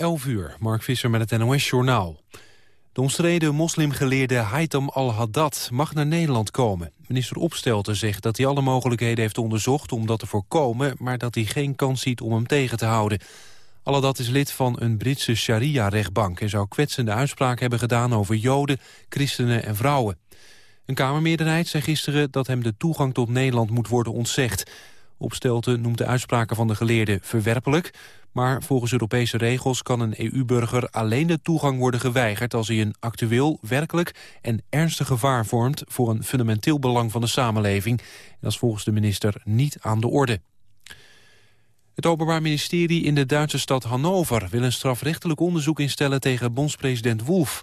11 uur, Mark Visser met het NOS-journaal. De omstreden moslimgeleerde Haitham al-Haddad mag naar Nederland komen. Minister Opstelten zegt dat hij alle mogelijkheden heeft onderzocht om dat te voorkomen... maar dat hij geen kans ziet om hem tegen te houden. Al-Haddad is lid van een Britse sharia-rechtbank... en zou kwetsende uitspraken hebben gedaan over joden, christenen en vrouwen. Een Kamermeerderheid zei gisteren dat hem de toegang tot Nederland moet worden ontzegd. Opstelten noemt de uitspraken van de geleerden verwerpelijk... maar volgens Europese regels kan een EU-burger alleen de toegang worden geweigerd... als hij een actueel, werkelijk en ernstig gevaar vormt... voor een fundamenteel belang van de samenleving. En dat is volgens de minister niet aan de orde. Het Openbaar Ministerie in de Duitse stad Hannover... wil een strafrechtelijk onderzoek instellen tegen bondspresident Wolf...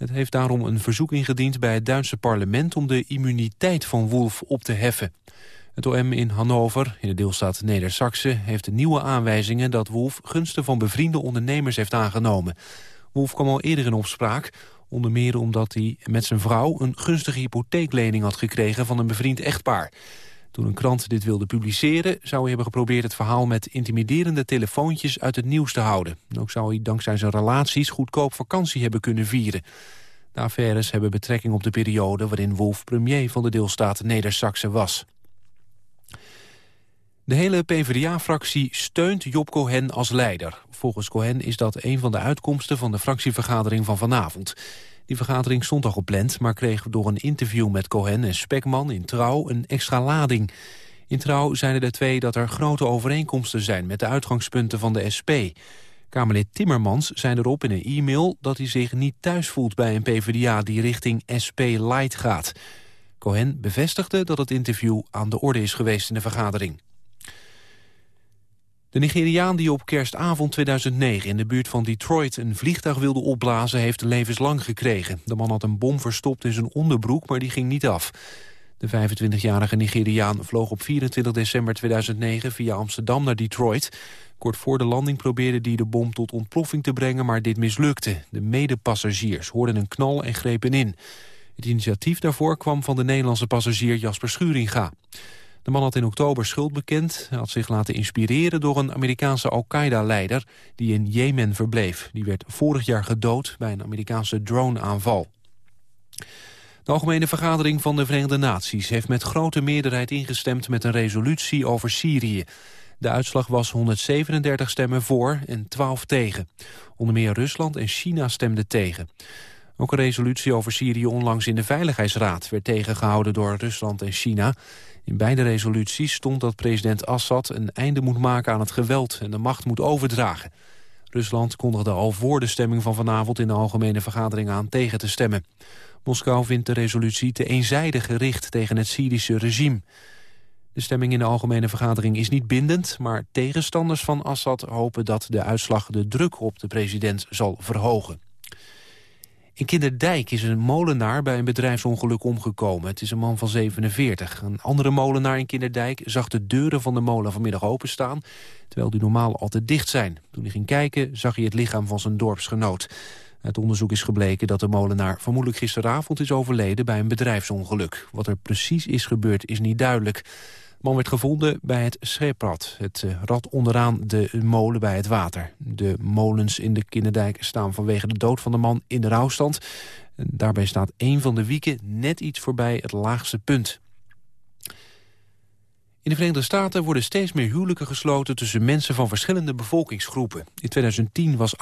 Het heeft daarom een verzoek ingediend bij het Duitse parlement... om de immuniteit van Wolf op te heffen. Het OM in Hannover, in de deelstaat Neder-Saxe... heeft nieuwe aanwijzingen dat Wolf gunsten van bevriende ondernemers heeft aangenomen. Wolf kwam al eerder in opspraak, onder meer omdat hij met zijn vrouw... een gunstige hypotheeklening had gekregen van een bevriend echtpaar. Toen een krant dit wilde publiceren... zou hij hebben geprobeerd het verhaal met intimiderende telefoontjes uit het nieuws te houden. Ook zou hij dankzij zijn relaties goedkoop vakantie hebben kunnen vieren. De affaires hebben betrekking op de periode waarin Wolf premier van de deelstaat Neder-Saxe was. De hele PvdA-fractie steunt Job Cohen als leider. Volgens Cohen is dat een van de uitkomsten van de fractievergadering van vanavond. Die vergadering stond al gepland, maar kreeg door een interview met Cohen en Spekman in Trouw een extra lading. In Trouw zeiden de twee dat er grote overeenkomsten zijn met de uitgangspunten van de SP. Kamerlid Timmermans zei erop in een e-mail dat hij zich niet thuis voelt bij een PvdA die richting SP Light gaat. Cohen bevestigde dat het interview aan de orde is geweest in de vergadering. De Nigeriaan die op kerstavond 2009 in de buurt van Detroit een vliegtuig wilde opblazen heeft levenslang gekregen. De man had een bom verstopt in zijn onderbroek, maar die ging niet af. De 25-jarige Nigeriaan vloog op 24 december 2009 via Amsterdam naar Detroit. Kort voor de landing probeerde hij de bom tot ontploffing te brengen, maar dit mislukte. De medepassagiers hoorden een knal en grepen in. Het initiatief daarvoor kwam van de Nederlandse passagier Jasper Schuringa. De man had in oktober schuld bekend. Hij had zich laten inspireren door een Amerikaanse Al-Qaeda-leider... die in Jemen verbleef. Die werd vorig jaar gedood bij een Amerikaanse drone-aanval. De Algemene Vergadering van de Verenigde Naties... heeft met grote meerderheid ingestemd met een resolutie over Syrië. De uitslag was 137 stemmen voor en 12 tegen. Onder meer Rusland en China stemden tegen. Ook een resolutie over Syrië onlangs in de Veiligheidsraad... werd tegengehouden door Rusland en China... In beide resoluties stond dat president Assad een einde moet maken aan het geweld en de macht moet overdragen. Rusland kondigde al voor de stemming van vanavond in de Algemene Vergadering aan tegen te stemmen. Moskou vindt de resolutie te eenzijdig gericht tegen het Syrische regime. De stemming in de Algemene Vergadering is niet bindend... maar tegenstanders van Assad hopen dat de uitslag de druk op de president zal verhogen. In Kinderdijk is een molenaar bij een bedrijfsongeluk omgekomen. Het is een man van 47. Een andere molenaar in Kinderdijk zag de deuren van de molen vanmiddag openstaan... terwijl die normaal altijd dicht zijn. Toen hij ging kijken zag hij het lichaam van zijn dorpsgenoot. Uit onderzoek is gebleken dat de molenaar vermoedelijk gisteravond is overleden bij een bedrijfsongeluk. Wat er precies is gebeurd is niet duidelijk man werd gevonden bij het scheeprad, het eh, rad onderaan de molen bij het water. De molens in de Kinderdijk staan vanwege de dood van de man in de rouwstand. Daarbij staat één van de wieken net iets voorbij het laagste punt. In de Verenigde Staten worden steeds meer huwelijken gesloten tussen mensen van verschillende bevolkingsgroepen. In 2010 was 8,4%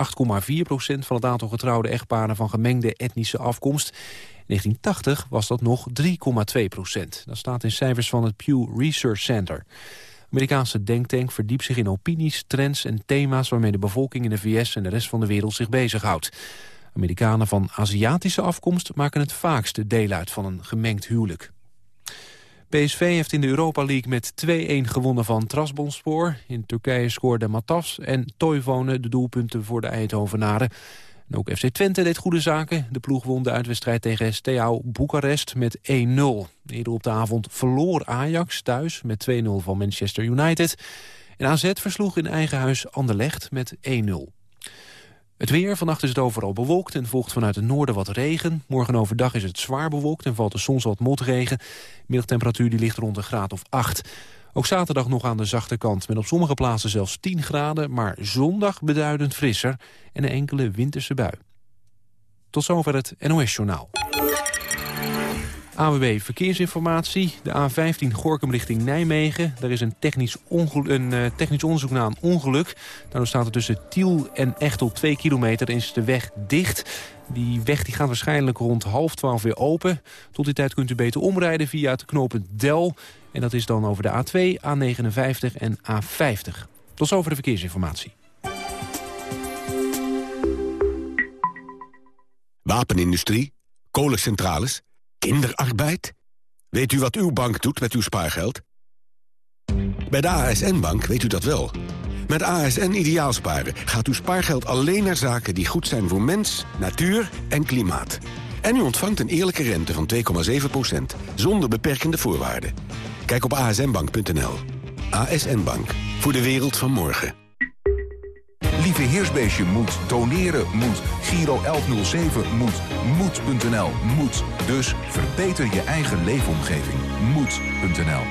van het aantal getrouwde echtparen van gemengde etnische afkomst. 1980 was dat nog 3,2 procent. Dat staat in cijfers van het Pew Research Center. Amerikaanse denktank verdiept zich in opinies, trends en thema's... waarmee de bevolking in de VS en de rest van de wereld zich bezighoudt. Amerikanen van Aziatische afkomst maken het vaakste deel uit van een gemengd huwelijk. PSV heeft in de Europa League met 2-1 gewonnen van Trasbonspoor. In Turkije scoorde Matas en Toivonen de doelpunten voor de Eindhovenaren ook FC Twente deed goede zaken. De ploeg won de uitwedstrijd tegen Steaua Boekarest met 1-0. Eerder op de avond verloor Ajax thuis met 2-0 van Manchester United. En AZ versloeg in eigen huis Anderlecht met 1-0. Het weer, vannacht is het overal bewolkt en volgt vanuit het noorden wat regen. Morgen overdag is het zwaar bewolkt en valt er soms wat motregen. Middagtemperatuur die ligt rond een graad of 8. Ook zaterdag nog aan de zachte kant, met op sommige plaatsen zelfs 10 graden... maar zondag beduidend frisser en een enkele winterse bui. Tot zover het NOS-journaal. AWB Verkeersinformatie. De A15 Gorkum richting Nijmegen. Daar is een technisch, een, uh, technisch onderzoek na een ongeluk. Daardoor staat er tussen Tiel en Echtel 2 kilometer. is de weg dicht. Die weg die gaat waarschijnlijk rond half twaalf weer open. Tot die tijd kunt u beter omrijden via het knooppunt Del. En dat is dan over de A2, A59 en A50. Tot zover de verkeersinformatie. Wapenindustrie, kolencentrales, kinderarbeid. Weet u wat uw bank doet met uw spaargeld? Bij de ASN-bank weet u dat wel. Met ASN Ideaalsparen gaat uw spaargeld alleen naar zaken die goed zijn voor mens, natuur en klimaat. En u ontvangt een eerlijke rente van 2,7%, zonder beperkende voorwaarden. Kijk op asnbank.nl. ASN Bank, voor de wereld van morgen. Lieve Heersbeestje moet, doneren moet, Giro 1107 moet, moed.nl moet. Dus verbeter je eigen leefomgeving. Moed.nl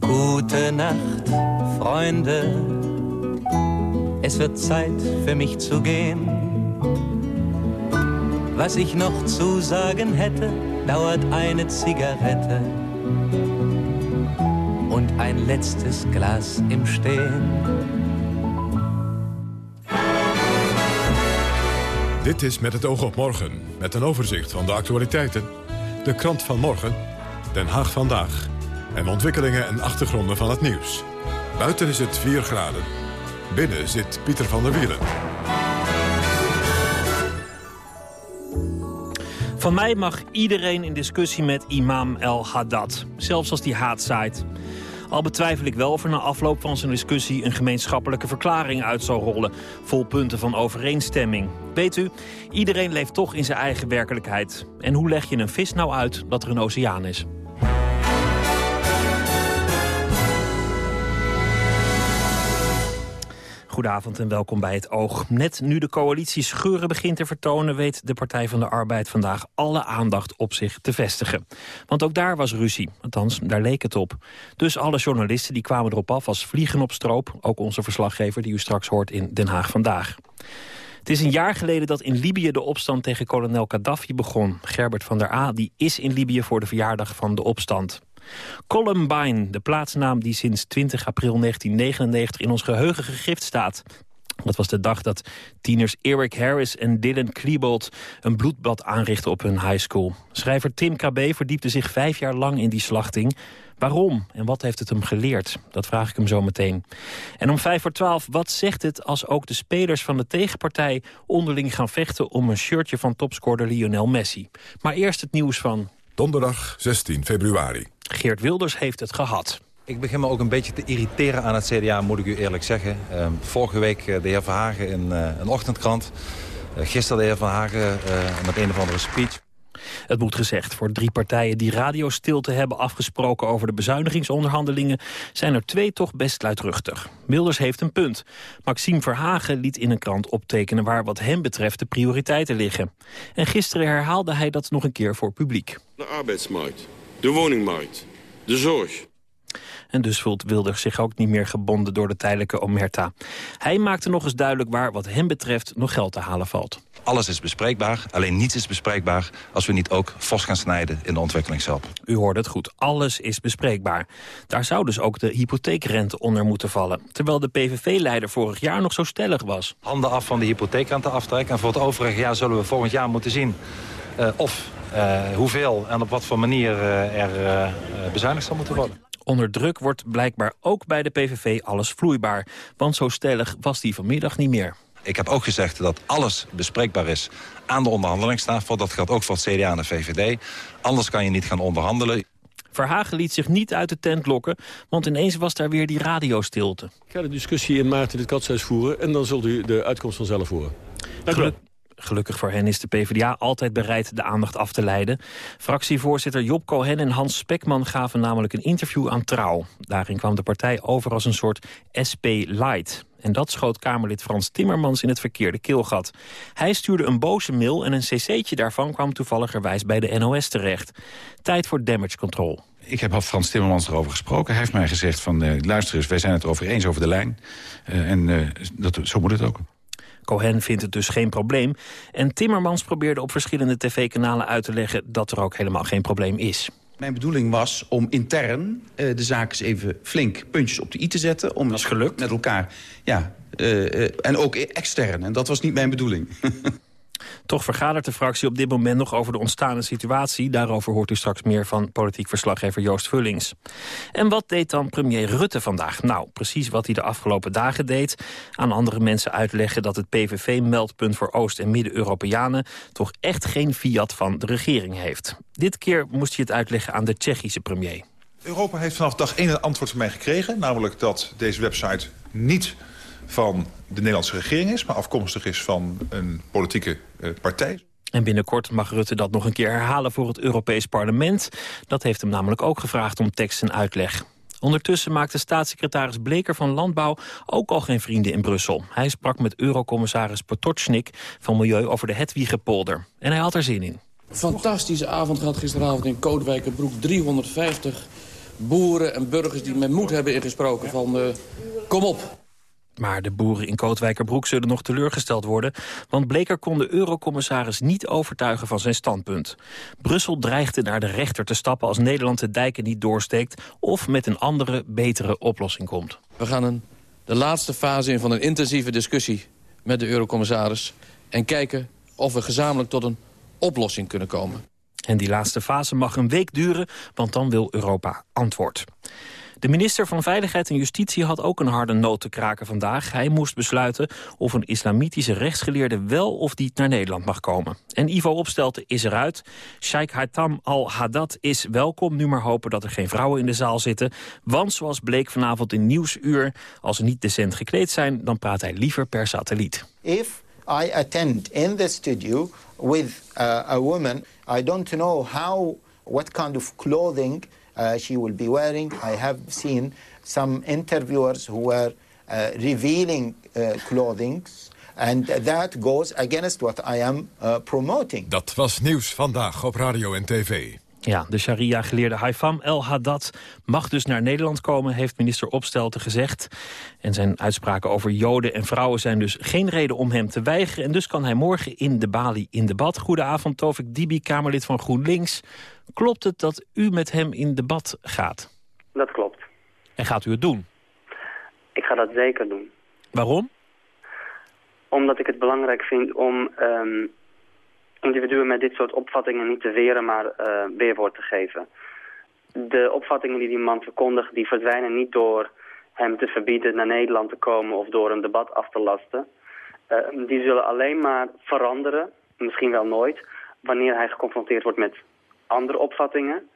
Gute Nacht, Freunde. Es wird Zeit für mich zu gehen. Was ich noch zu sagen hätte, dauert eine Zigarette und ein letztes Glas im Stehen. Dit is Met het oog op morgen, met een overzicht van de actualiteiten. De krant van morgen, Den Haag vandaag. En ontwikkelingen en achtergronden van het nieuws. Buiten is het 4 graden. Binnen zit Pieter van der Wielen. Van mij mag iedereen in discussie met imam El-Haddad. Zelfs als die haat zaait. Al betwijfel ik wel of er na afloop van zijn discussie... een gemeenschappelijke verklaring uit zal rollen... vol punten van overeenstemming. Weet u, iedereen leeft toch in zijn eigen werkelijkheid. En hoe leg je een vis nou uit dat er een oceaan is? Goedenavond en welkom bij het Oog. Net nu de coalitie scheuren begint te vertonen... weet de Partij van de Arbeid vandaag alle aandacht op zich te vestigen. Want ook daar was ruzie. Althans, daar leek het op. Dus alle journalisten die kwamen erop af als vliegen op stroop. Ook onze verslaggever die u straks hoort in Den Haag Vandaag. Het is een jaar geleden dat in Libië de opstand tegen kolonel Gaddafi begon. Gerbert van der A die is in Libië voor de verjaardag van de opstand. Columbine, de plaatsnaam die sinds 20 april 1999 in ons geheugen gegrift staat. Dat was de dag dat tieners Eric Harris en Dylan Klebold een bloedbad aanrichtten op hun high school. Schrijver Tim KB verdiepte zich vijf jaar lang in die slachting. Waarom en wat heeft het hem geleerd? Dat vraag ik hem zo meteen. En om vijf voor twaalf, wat zegt het als ook de spelers van de tegenpartij onderling gaan vechten om een shirtje van topscorer Lionel Messi? Maar eerst het nieuws van... Donderdag 16 februari. Geert Wilders heeft het gehad. Ik begin me ook een beetje te irriteren aan het CDA, moet ik u eerlijk zeggen. Uh, vorige week eh, de heer Verhagen in uh, een ochtendkrant. Uh, gisteren de heer Verhagen met een of andere speech. Het moet gezegd, voor drie partijen die radiostilte hebben afgesproken over de bezuinigingsonderhandelingen, zijn er twee toch best luidruchtig. Wilders heeft een punt. Maxime Verhagen liet in een krant optekenen waar wat hem betreft de prioriteiten liggen. En gisteren herhaalde hij dat nog een keer voor publiek. De arbeidsmarkt de woningmarkt, de zorg. En dus voelt Wilders zich ook niet meer gebonden door de tijdelijke omerta. Hij maakte nog eens duidelijk waar wat hem betreft nog geld te halen valt. Alles is bespreekbaar, alleen niets is bespreekbaar... als we niet ook vast gaan snijden in de ontwikkelingshulp. U hoorde het goed, alles is bespreekbaar. Daar zou dus ook de hypotheekrente onder moeten vallen. Terwijl de PVV-leider vorig jaar nog zo stellig was. Handen af van de hypotheekrenteaftrek... en voor het overige jaar zullen we volgend jaar moeten zien... Uh, of hoeveel en op wat voor manier uh, er uh, bezuinigd zal moeten worden. Onder druk wordt blijkbaar ook bij de PVV alles vloeibaar. Want zo stellig was die vanmiddag niet meer. Ik heb ook gezegd dat alles bespreekbaar is aan de onderhandelingstafel. Dat geldt ook voor het CDA en de VVD. Anders kan je niet gaan onderhandelen. Verhagen liet zich niet uit de tent lokken, want ineens was daar weer die radiostilte. Ik ga de discussie in maart in het katshuis voeren en dan zult u de uitkomst vanzelf horen. Dank u Gelukkig voor hen is de PvdA altijd bereid de aandacht af te leiden. Fractievoorzitter Job Cohen en Hans Spekman gaven namelijk een interview aan Trouw. Daarin kwam de partij over als een soort SP-light. En dat schoot Kamerlid Frans Timmermans in het verkeerde keelgat. Hij stuurde een boze mail en een cc'tje daarvan kwam toevalligerwijs bij de NOS terecht. Tijd voor damage control. Ik heb Frans Timmermans erover gesproken. Hij heeft mij gezegd van, uh, luister eens, wij zijn het erover eens over de lijn. Uh, en uh, dat, zo moet het ook. Cohen vindt het dus geen probleem. En Timmermans probeerde op verschillende tv-kanalen uit te leggen... dat er ook helemaal geen probleem is. Mijn bedoeling was om intern uh, de zaak eens even flink puntjes op de i te zetten. Om dat is gelukt. Met elkaar, ja. Uh, uh, en ook extern. En dat was niet mijn bedoeling. Toch vergadert de fractie op dit moment nog over de ontstane situatie. Daarover hoort u straks meer van politiek verslaggever Joost Vullings. En wat deed dan premier Rutte vandaag? Nou, precies wat hij de afgelopen dagen deed. Aan andere mensen uitleggen dat het PVV-meldpunt voor Oost- en Midden-Europeanen... toch echt geen fiat van de regering heeft. Dit keer moest hij het uitleggen aan de Tsjechische premier. Europa heeft vanaf dag 1 een antwoord van mij gekregen. Namelijk dat deze website niet van de Nederlandse regering is... maar afkomstig is van een politieke uh, partij. En binnenkort mag Rutte dat nog een keer herhalen voor het Europees Parlement. Dat heeft hem namelijk ook gevraagd om tekst en uitleg. Ondertussen maakte staatssecretaris Bleker van Landbouw ook al geen vrienden in Brussel. Hij sprak met eurocommissaris Potocznik van Milieu over de Hetwiegepolder. En hij had er zin in. Fantastische avond gehad gisteravond in Kootwijkerbroek. 350 boeren en burgers die met moed hebben ingesproken van... Uh, kom op, maar de boeren in Kootwijkerbroek zullen nog teleurgesteld worden... want Bleker kon de eurocommissaris niet overtuigen van zijn standpunt. Brussel dreigde naar de rechter te stappen als Nederland de dijken niet doorsteekt... of met een andere, betere oplossing komt. We gaan een, de laatste fase in van een intensieve discussie met de eurocommissaris... en kijken of we gezamenlijk tot een oplossing kunnen komen. En die laatste fase mag een week duren, want dan wil Europa antwoord. De minister van Veiligheid en Justitie had ook een harde noot te kraken vandaag. Hij moest besluiten of een islamitische rechtsgeleerde wel of niet naar Nederland mag komen. En Ivo Opstelten is eruit. Sheikh Haitham al-Haddad is welkom. Nu maar hopen dat er geen vrouwen in de zaal zitten. Want zoals bleek vanavond in Nieuwsuur, als ze niet decent gekleed zijn... dan praat hij liever per satelliet. If I attend in the studio with uh, a woman, I don't know how, what kind of clothing uh, she will be wearing. I have seen some interviewers who were uh, revealing uh, clothing. And that goes against what I am uh, promoting. Dat was nieuws vandaag op radio en tv. Ja, de sharia-geleerde Haifam El Haddad mag dus naar Nederland komen... heeft minister Opstelten gezegd. En zijn uitspraken over joden en vrouwen zijn dus geen reden om hem te weigeren. En dus kan hij morgen in de Bali in debat. Goedenavond, Tovik Dibi, Kamerlid van GroenLinks. Klopt het dat u met hem in debat gaat? Dat klopt. En gaat u het doen? Ik ga dat zeker doen. Waarom? Omdat ik het belangrijk vind om um, individuen met dit soort opvattingen niet te weren, maar uh, weerwoord te geven. De opvattingen die die man verkondigt, die verdwijnen niet door hem te verbieden naar Nederland te komen of door een debat af te lasten. Uh, die zullen alleen maar veranderen, misschien wel nooit, wanneer hij geconfronteerd wordt met andere opvattingen.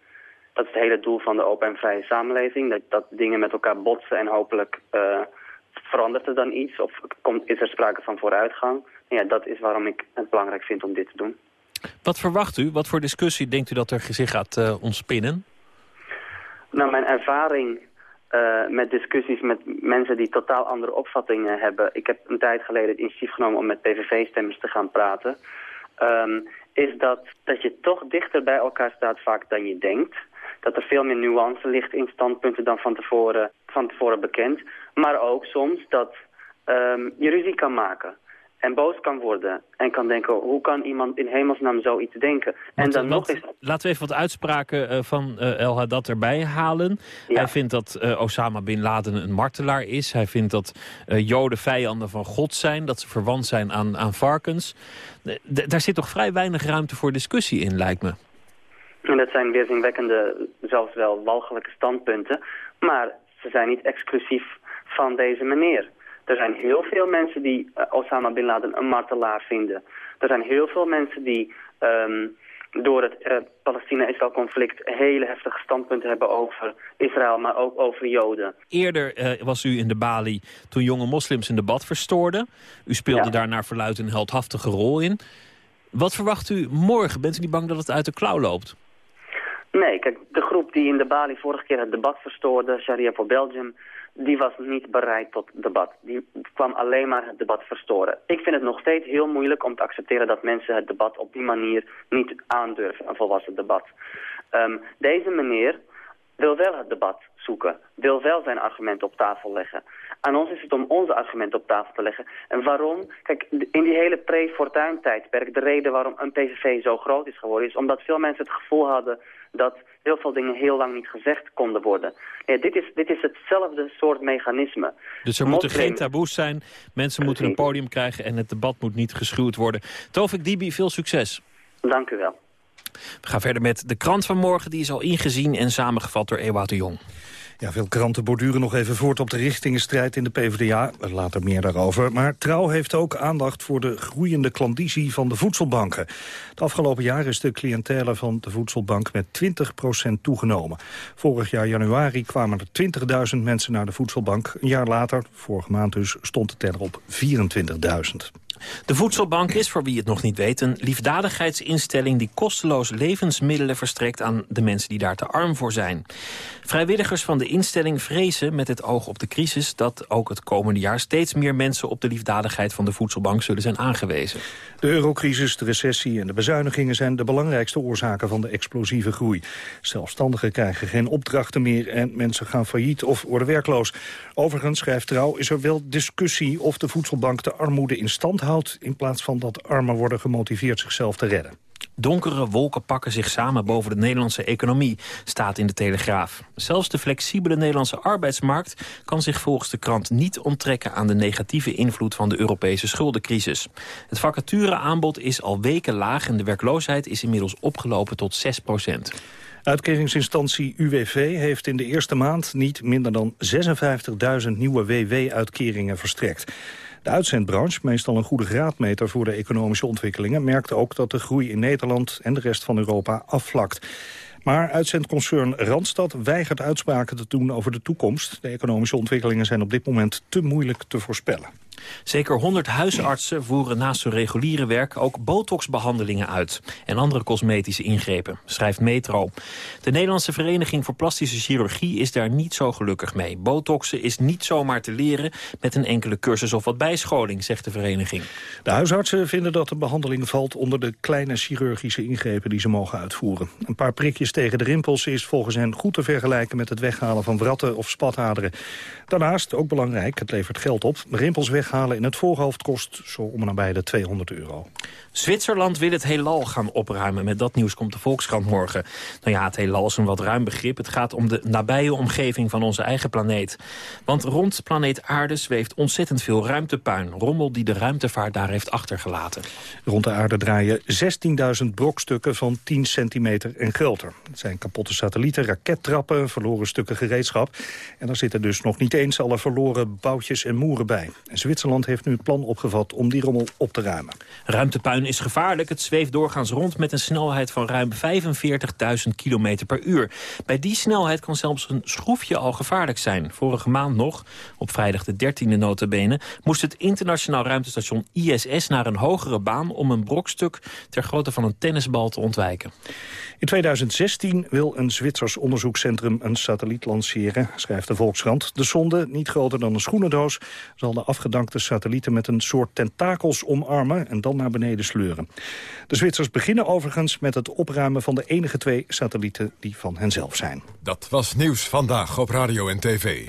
Dat is het hele doel van de open en vrije samenleving. Dat, dat dingen met elkaar botsen en hopelijk uh, verandert er dan iets. Of komt, is er sprake van vooruitgang. Ja, dat is waarom ik het belangrijk vind om dit te doen. Wat verwacht u? Wat voor discussie denkt u dat er zich gaat uh, ontspinnen? Nou, mijn ervaring uh, met discussies met mensen die totaal andere opvattingen hebben. Ik heb een tijd geleden het initiatief genomen om met PVV-stemmers te gaan praten. Um, is dat, dat je toch dichter bij elkaar staat vaak dan je denkt. Dat er veel meer nuance ligt in standpunten dan van tevoren, van tevoren bekend. Maar ook soms dat um, je ruzie kan maken en boos kan worden. En kan denken, hoe kan iemand in hemelsnaam zoiets denken? en dan nog eens... Laten we even wat uitspraken uh, van uh, El Haddad erbij halen. Ja. Hij vindt dat uh, Osama Bin Laden een martelaar is. Hij vindt dat joden vijanden van God zijn. Dat ze verwant zijn aan, aan varkens. D daar zit toch vrij weinig ruimte voor discussie in, lijkt me. En dat zijn weerzinwekkende, zelfs wel walgelijke standpunten. Maar ze zijn niet exclusief van deze meneer. Er zijn heel veel mensen die uh, Osama Bin Laden een martelaar vinden. Er zijn heel veel mensen die um, door het uh, Palestina-Israël-conflict hele heftige standpunten hebben over Israël, maar ook over Joden. Eerder uh, was u in de Bali toen jonge moslims een debat verstoorden. U speelde daar naar verluid een heldhaftige rol in. Wat verwacht u morgen? Bent u niet bang dat het uit de klauw loopt? Nee, kijk, de groep die in de Bali vorige keer het debat verstoorde, Sharia for Belgium, die was niet bereid tot debat. Die kwam alleen maar het debat verstoren. Ik vind het nog steeds heel moeilijk om te accepteren dat mensen het debat op die manier niet aandurven, een volwassen debat. Um, deze meneer wil wel het debat zoeken, wil wel zijn argumenten op tafel leggen. Aan ons is het om onze argumenten op tafel te leggen. En waarom? Kijk, in die hele pre-fortuin-tijdperk, de reden waarom een PVV zo groot is geworden... is omdat veel mensen het gevoel hadden dat heel veel dingen heel lang niet gezegd konden worden. Nee, dit, is, dit is hetzelfde soort mechanisme. Dus er moeten geen taboes zijn, mensen moeten een podium krijgen... en het debat moet niet geschuwd worden. Tovik Dibi, veel succes. Dank u wel. We gaan verder met de krant van morgen. Die is al ingezien en samengevat door Ewout de Jong. Ja, veel kranten borduren nog even voort op de richtingenstrijd in de PvdA. Later meer daarover. Maar Trouw heeft ook aandacht voor de groeiende klandizie van de voedselbanken. Het afgelopen jaar is de cliëntele van de voedselbank met 20% toegenomen. Vorig jaar januari kwamen er 20.000 mensen naar de voedselbank. Een jaar later, vorige maand dus, stond de teller op 24.000. De Voedselbank is, voor wie het nog niet weet, een liefdadigheidsinstelling die kosteloos levensmiddelen verstrekt aan de mensen die daar te arm voor zijn. Vrijwilligers van de instelling vrezen met het oog op de crisis dat ook het komende jaar steeds meer mensen op de liefdadigheid van de Voedselbank zullen zijn aangewezen. De eurocrisis, de recessie en de bezuinigingen zijn de belangrijkste oorzaken van de explosieve groei. Zelfstandigen krijgen geen opdrachten meer en mensen gaan failliet of worden werkloos. Overigens, schrijft Trouw, is er wel discussie of de Voedselbank de armoede in stand houdt... in plaats van dat armen worden gemotiveerd zichzelf te redden. Donkere wolken pakken zich samen boven de Nederlandse economie, staat in de Telegraaf. Zelfs de flexibele Nederlandse arbeidsmarkt kan zich volgens de krant niet onttrekken aan de negatieve invloed van de Europese schuldencrisis. Het vacatureaanbod is al weken laag en de werkloosheid is inmiddels opgelopen tot 6 procent. Uitkeringsinstantie UWV heeft in de eerste maand niet minder dan 56.000 nieuwe WW-uitkeringen verstrekt. De uitzendbranche, meestal een goede graadmeter voor de economische ontwikkelingen... merkt ook dat de groei in Nederland en de rest van Europa afvlakt. Maar uitzendconcern Randstad weigert uitspraken te doen over de toekomst. De economische ontwikkelingen zijn op dit moment te moeilijk te voorspellen. Zeker 100 huisartsen voeren naast hun reguliere werk ook botoxbehandelingen uit. En andere cosmetische ingrepen, schrijft Metro. De Nederlandse Vereniging voor Plastische Chirurgie is daar niet zo gelukkig mee. Botoxen is niet zomaar te leren met een enkele cursus of wat bijscholing, zegt de vereniging. De huisartsen vinden dat de behandeling valt onder de kleine chirurgische ingrepen die ze mogen uitvoeren. Een paar prikjes tegen de rimpels is volgens hen goed te vergelijken met het weghalen van wratten of spataderen. Daarnaast, ook belangrijk, het levert geld op, rimpels weghalen in het voorhoofd kost zo om en nabij de 200 euro. Zwitserland wil het heelal gaan opruimen. Met dat nieuws komt de Volkskrant morgen. Nou ja, het heelal is een wat ruim begrip. Het gaat om de nabije omgeving van onze eigen planeet. Want rond planeet Aarde zweeft ontzettend veel ruimtepuin. Rommel die de ruimtevaart daar heeft achtergelaten. Rond de aarde draaien 16.000 brokstukken van 10 centimeter en groter. Het zijn kapotte satellieten, rakettrappen, verloren stukken gereedschap. En daar zitten dus nog niet eens alle verloren boutjes en moeren bij. En Zwitserland heeft nu het plan opgevat om die rommel op te ruimen. Ruimtepuin is gevaarlijk. Het zweeft doorgaans rond met een snelheid van ruim 45.000 km per uur. Bij die snelheid kan zelfs een schroefje al gevaarlijk zijn. Vorige maand nog, op vrijdag de 13e notabene... moest het internationaal ruimtestation ISS naar een hogere baan... om een brokstuk ter grootte van een tennisbal te ontwijken. In 2016 wil een Zwitsers onderzoekscentrum een satelliet lanceren, schrijft de Volkskrant. De sonde, niet groter dan een schoenendoos, zal de afgedankte satellieten met een soort tentakels omarmen en dan naar beneden sleuren. De Zwitsers beginnen overigens met het opruimen van de enige twee satellieten die van henzelf zijn. Dat was Nieuws Vandaag op Radio en TV.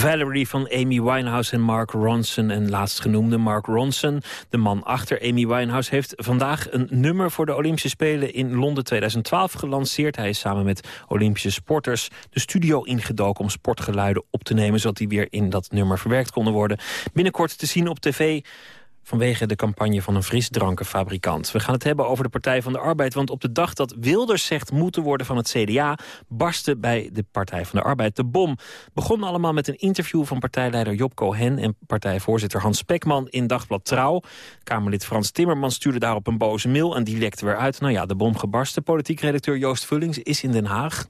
Valerie van Amy Winehouse en Mark Ronson. En laatstgenoemde Mark Ronson, de man achter Amy Winehouse... heeft vandaag een nummer voor de Olympische Spelen in Londen 2012 gelanceerd. Hij is samen met Olympische sporters de studio ingedoken... om sportgeluiden op te nemen, zodat die weer in dat nummer verwerkt konden worden. Binnenkort te zien op tv vanwege de campagne van een frisdrankenfabrikant. We gaan het hebben over de Partij van de Arbeid, want op de dag dat Wilders zegt moeten worden van het CDA... barstte bij de Partij van de Arbeid de bom. Begon allemaal met een interview van partijleider Job Cohen... en partijvoorzitter Hans Spekman in Dagblad Trouw. Kamerlid Frans Timmermans stuurde daarop een boze mail en die lekte weer uit. Nou ja, de bom gebarsten. Politiek redacteur Joost Vullings is in Den Haag.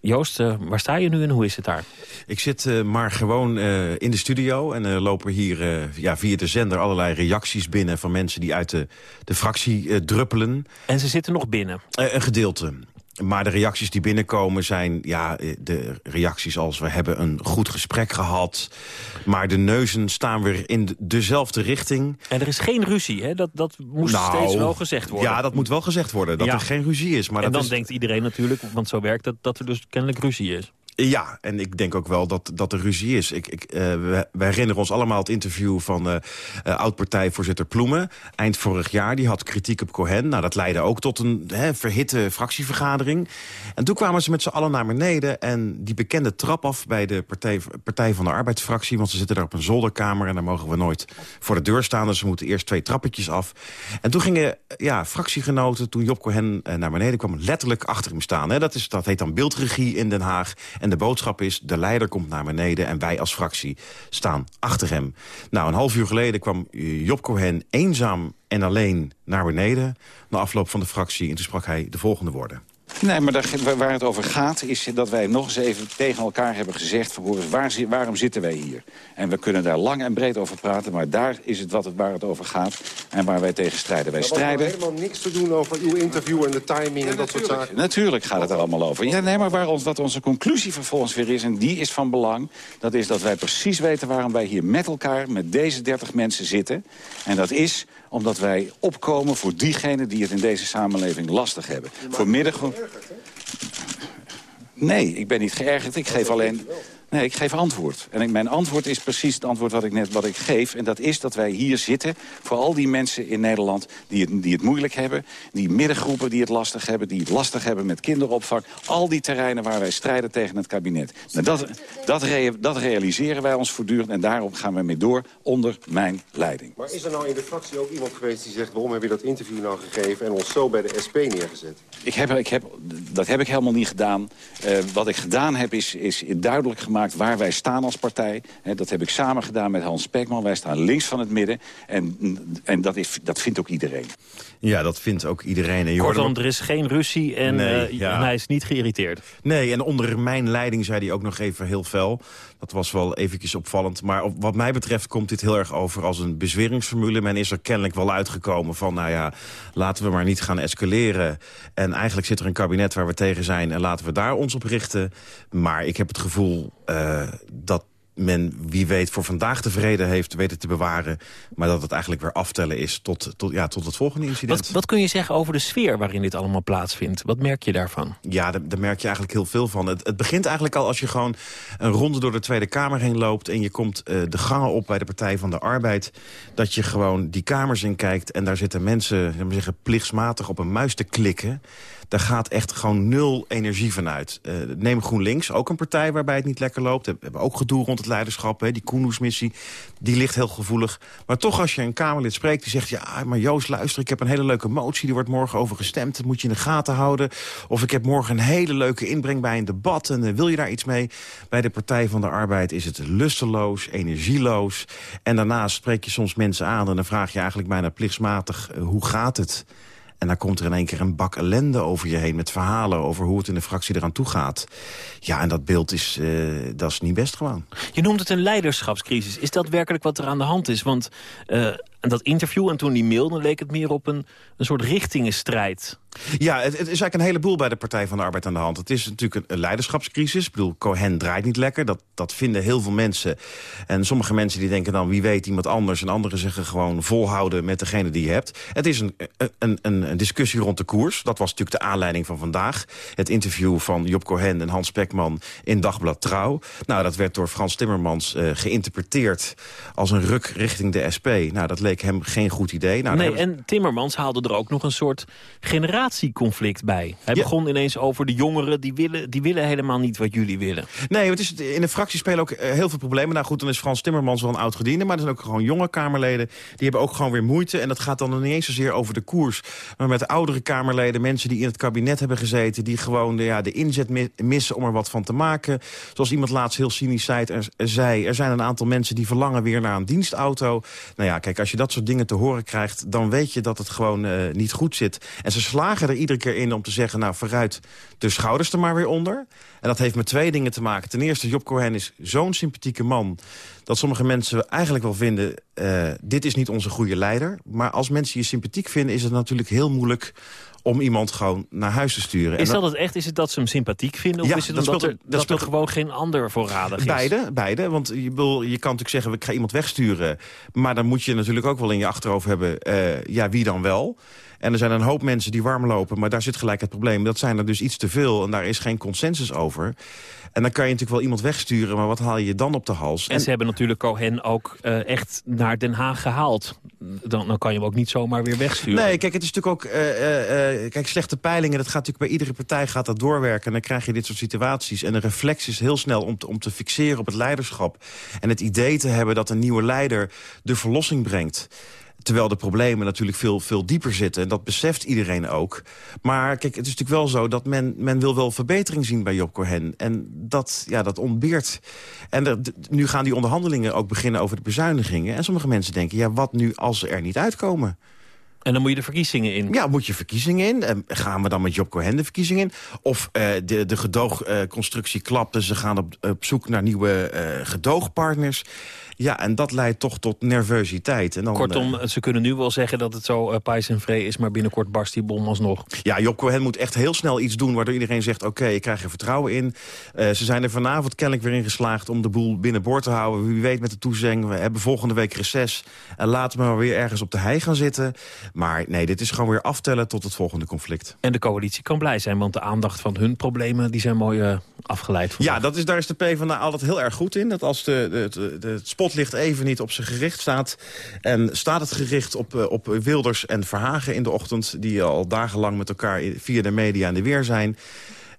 Joost, uh, waar sta je nu en hoe is het daar? Ik zit uh, maar gewoon uh, in de studio en er lopen hier ja, via de zender allerlei reacties binnen... van mensen die uit de, de fractie druppelen. En ze zitten nog binnen? een gedeelte. Maar de reacties die binnenkomen zijn ja, de reacties als... we hebben een goed gesprek gehad, maar de neuzen staan weer in dezelfde richting. En er is geen ruzie, hè? Dat, dat moest nou, steeds wel gezegd worden. Ja, dat moet wel gezegd worden, dat er geen ruzie is. Maar en dat dan denkt iedereen natuurlijk, want zo werkt dat, dat er dus kennelijk ruzie is. Ja, en ik denk ook wel dat, dat er ruzie is. Ik, ik, uh, we, herinneren ons allemaal het interview van uh, uh, oud-partijvoorzitter Ploemen. Eind vorig jaar, die had kritiek op Cohen. Nou, dat leidde ook tot een hè, verhitte fractievergadering. En toen kwamen ze met z'n allen naar beneden... en die bekende trap af bij de partij, partij van de Arbeidsfractie... want ze zitten daar op een zolderkamer en daar mogen we nooit voor de deur staan. Dus ze moeten eerst twee trappetjes af. En toen gingen ja, fractiegenoten, toen Job Cohen naar beneden kwam... letterlijk achter hem staan. Hè. Dat, is, dat heet dan beeldregie in Den Haag... En de boodschap is, de leider komt naar beneden... en wij als fractie staan achter hem. Nou, een half uur geleden kwam Job Cohen eenzaam en alleen naar beneden... na afloop van de fractie en toen sprak hij de volgende woorden. Nee, maar daar, waar het over gaat is dat wij nog eens even tegen elkaar hebben gezegd... Van, waar, waarom zitten wij hier? En we kunnen daar lang en breed over praten... maar daar is het, wat het waar het over gaat en waar wij tegen strijden. Wij strijden... helemaal niks te doen over uw interview en de timing en dat soort zaken. Natuurlijk gaat het er allemaal over. Ja, nee, maar waar ons, wat onze conclusie vervolgens weer is... en die is van belang, dat is dat wij precies weten... waarom wij hier met elkaar, met deze 30 mensen zitten. En dat is omdat wij opkomen voor diegenen die het in deze samenleving lastig hebben. Voor midden... Nee, ik ben niet geërgerd. Ik geef alleen... Nee, ik geef antwoord. En ik, mijn antwoord is precies het antwoord wat ik net wat ik geef. En dat is dat wij hier zitten voor al die mensen in Nederland... die het, die het moeilijk hebben, die middengroepen die het lastig hebben... die het lastig hebben met kinderopvang. Al die terreinen waar wij strijden tegen het kabinet. Nou, dat, dat, dat realiseren wij ons voortdurend en daarop gaan we mee door onder mijn leiding. Maar is er nou in de fractie ook iemand geweest die zegt... waarom heb je dat interview nou gegeven en ons zo bij de SP neergezet? Ik heb, ik heb, dat heb ik helemaal niet gedaan. Uh, wat ik gedaan heb is, is duidelijk gemaakt waar wij staan als partij. dat heb ik samen gedaan met Hans Spekman. Wij staan links van het midden. En, en dat, is, dat vindt ook iedereen. Ja, dat vindt ook iedereen. En Kortom, er is geen ruzie en, nee, uh, hij is niet geïrriteerd. Nee, en onder mijn leiding zei hij ook nog even heel fel. Dat was wel eventjes opvallend. Maar op, wat mij betreft komt dit heel erg over als een bezweringsformule. Men is er kennelijk wel uitgekomen van, nou ja, laten we maar niet gaan escaleren. En eigenlijk zit er een kabinet waar we tegen zijn en laten we daar ons op richten. Maar ik heb het gevoel uh, dat men wie weet voor vandaag de vrede heeft weten te bewaren... maar dat het eigenlijk weer aftellen is tot, tot, ja, tot het volgende incident. Wat, wat kun je zeggen over de sfeer waarin dit allemaal plaatsvindt? Wat merk je daarvan? Ja, daar, daar merk je eigenlijk heel veel van. Het, het, begint eigenlijk al als je gewoon een ronde door de Tweede Kamer heen loopt... en je komt uh, de gangen op bij de Partij van de Arbeid... dat je gewoon die kamers in kijkt en daar zitten mensen zeggen, plichtsmatig op een muis te klikken... Daar gaat echt gewoon nul energie vanuit. Uh, neem GroenLinks, ook een partij waarbij het niet lekker loopt. We hebben ook gedoe rond het leiderschap. Hè. Die Koenhoes-missie, die ligt heel gevoelig. Maar toch als je een Kamerlid spreekt die zegt... ja, maar Joost, luister, ik heb een hele leuke motie. Die wordt morgen over gestemd. Moet je in de gaten houden. Of ik heb morgen een hele leuke inbreng bij een debat. En uh, wil je daar iets mee? Bij de Partij van de Arbeid is het lusteloos, energieloos. En daarnaast spreek je soms mensen aan... en dan vraag je eigenlijk bijna plichtsmatig, uh, hoe gaat het? En dan komt er in één keer een bak ellende over je heen... met verhalen over hoe het in de fractie eraan toe gaat. Ja, en dat beeld is, uh, dat is niet best gewoon. Je noemt het een leiderschapscrisis. Is dat werkelijk wat er aan de hand is? Want uh, dat interview en toen die mail... dan leek het meer op een, een soort richtingenstrijd. Ja, het, het, is eigenlijk een heleboel bij de Partij van de Arbeid aan de hand. Het is natuurlijk een, leiderschapscrisis. Ik bedoel, Cohen draait niet lekker. Dat, dat vinden heel veel mensen. En sommige mensen die denken dan, wie weet, iemand anders. En anderen zeggen gewoon volhouden met degene die je hebt. Het is een, een, een, discussie rond de koers. Dat was natuurlijk de aanleiding van vandaag. Het interview van Job Cohen en Hans Pekman in Dagblad Trouw. Nou, dat werd door Frans Timmermans uh, geïnterpreteerd als een ruk richting de SP. Nou, dat leek hem geen goed idee. Nou, nee, en Timmermans haalde er ook nog een soort generatie generatieconflict bij. Hij begon ineens over de jongeren, die willen, die willen helemaal niet wat jullie willen. Nee, het is, in de fractie spelen ook eh, heel veel problemen. Nou goed, dan is Frans Timmermans wel een oud gediende... maar er zijn ook gewoon jonge Kamerleden, die hebben ook gewoon weer moeite. En dat gaat dan niet eens zozeer over de koers... maar met oudere Kamerleden, mensen die in het kabinet hebben gezeten... die gewoon de, ja, de inzet missen om er wat van te maken. Zoals iemand laatst heel cynisch zei, er, zei... er zijn een aantal mensen die verlangen weer naar een dienstauto. Nou ja, kijk, als je dat soort dingen te horen krijgt... dan weet je dat het gewoon uh, niet goed zit. En ze slaan slagen er iedere keer in om te zeggen... nou, vooruit de schouders er maar weer onder. En dat heeft met twee dingen te maken. Ten eerste, Job Cohen is zo'n sympathieke man... dat sommige mensen eigenlijk wel vinden... Uh, dit is niet onze goede leider. Maar als mensen je sympathiek vinden... is het natuurlijk heel moeilijk om iemand gewoon naar huis te sturen. Is dat, het echt? Is het dat ze hem sympathiek vinden? Of ja, is het dat, dat, er, dat, er gewoon geen ander voorradig is? Beide, beide. Want je, je kan natuurlijk zeggen, ik ga iemand wegsturen. Maar dan moet je natuurlijk ook wel in je achterhoofd hebben... Uh, ja, wie dan wel? En er zijn een hoop mensen die warm lopen, maar daar zit gelijk het probleem. Dat zijn er dus iets te veel en daar is geen consensus over. En dan kan je natuurlijk wel iemand wegsturen, maar wat haal je dan op de hals? En, ze hebben natuurlijk Cohen ook uh, echt naar Den Haag gehaald. Dan, dan, kan je hem ook niet zomaar weer wegsturen. Nee, kijk, het is natuurlijk ook... Uh, uh, kijk, slechte peilingen, dat gaat natuurlijk bij iedere partij gaat dat doorwerken. En dan krijg je dit soort situaties. En de reflex is heel snel om te, om te fixeren op het leiderschap. En het idee te hebben dat een nieuwe leider de verlossing brengt. Terwijl de problemen natuurlijk veel, veel dieper zitten. En dat beseft iedereen ook. Maar kijk, het is natuurlijk wel zo dat men, men wil wel verbetering zien bij Job Cohen. En dat, ja, dat ontbeert. En er, nu gaan die onderhandelingen ook beginnen over de bezuinigingen. En sommige mensen denken, ja, wat nu als ze er niet uitkomen? En dan moet je de verkiezingen in. Ja, moet je verkiezingen in. En gaan we dan met Job Cohen de verkiezingen in? Of uh, de, de gedoogconstructie uh, klapt, dus ze gaan op, op zoek naar nieuwe uh, gedoogpartners. Ja, en dat leidt toch tot nervositeit. En dan, Kortom, uh, ze kunnen nu wel zeggen dat het zo uh, pijs en vree is... maar binnenkort barst die bom alsnog. Ja, Job Cohen moet echt heel snel iets doen... waardoor iedereen zegt, oké, okay, ik krijg er vertrouwen in. Uh, ze zijn er vanavond kennelijk weer in geslaagd om de boel binnenboord te houden. Wie weet met de toezeng, we hebben volgende week reces. En laten we maar weer ergens op de hei gaan zitten. Maar nee, dit is gewoon weer aftellen tot het volgende conflict. En de coalitie kan blij zijn, want de aandacht van hun problemen... die zijn mooi afgeleid. Ja, dat is, daar is de PvdA altijd heel erg goed in. Dat als de, de, de, het spotlicht even niet op zijn gericht staat... en staat het gericht op, op Wilders en Verhagen in de ochtend... die al dagenlang met elkaar via de media in de weer zijn...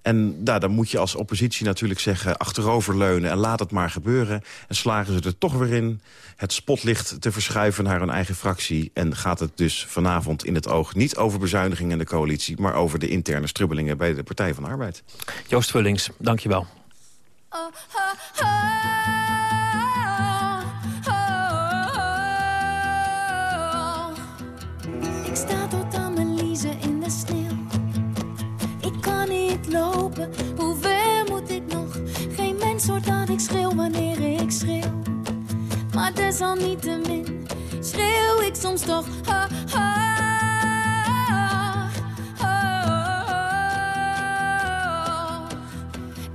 En nou, dan moet je als oppositie natuurlijk zeggen... achteroverleunen en laat het maar gebeuren. En slagen ze er toch weer in het spotlicht te verschuiven naar hun eigen fractie. En gaat het dus vanavond in het oog niet over bezuinigingen in de coalitie... maar over de interne strubbelingen bij de Partij van de Arbeid. Joost Vullings, dank je wel. Ik hoe ver moet ik nog? Geen mens hoort dat ik schreeuw wanneer ik schreeuw. Maar desalniettemin schreeuw ik soms toch. Ha, ha.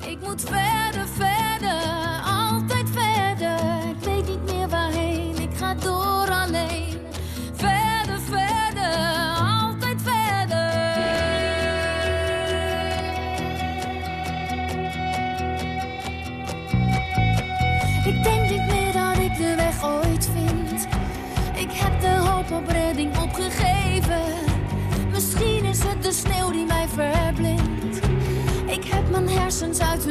Ik moet verder, heb mijn hersens uit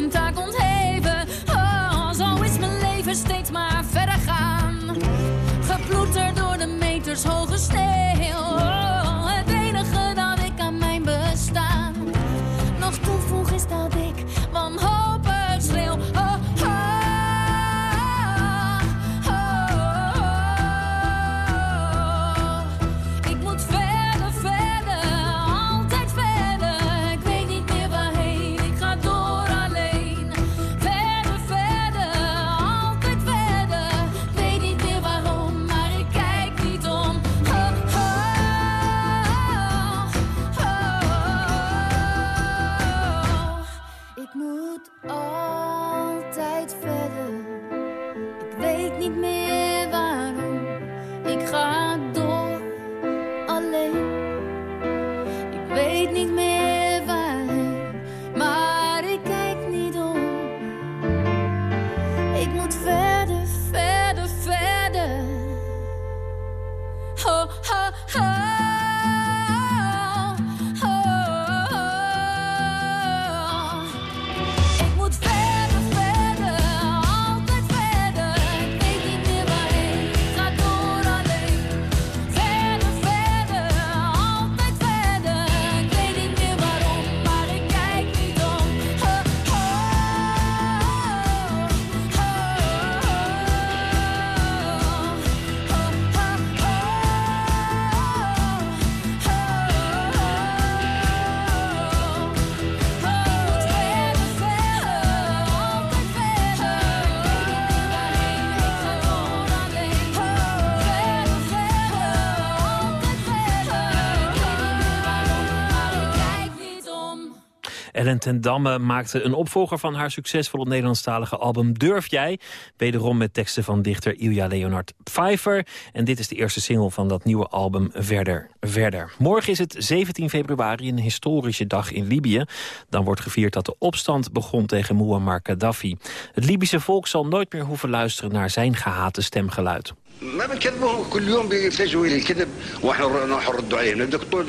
Ellen ten Damme maakte een opvolger van haar succesvolle Nederlandstalige album Durf Jij. Wederom met teksten van dichter Ilja Leonard Pfeiffer. En dit is de eerste single van dat nieuwe album Verder, Verder. Morgen is het 17 februari, een historische dag in Libië. Dan wordt gevierd dat de opstand begon tegen Muammar Gaddafi. Het Libische volk zal nooit meer hoeven luisteren naar zijn gehate stemgeluid. ما بنكذبهم كل يوم بيتجهوا إلى الكذب وإحنا نروح نردوا عليهم. بدك طول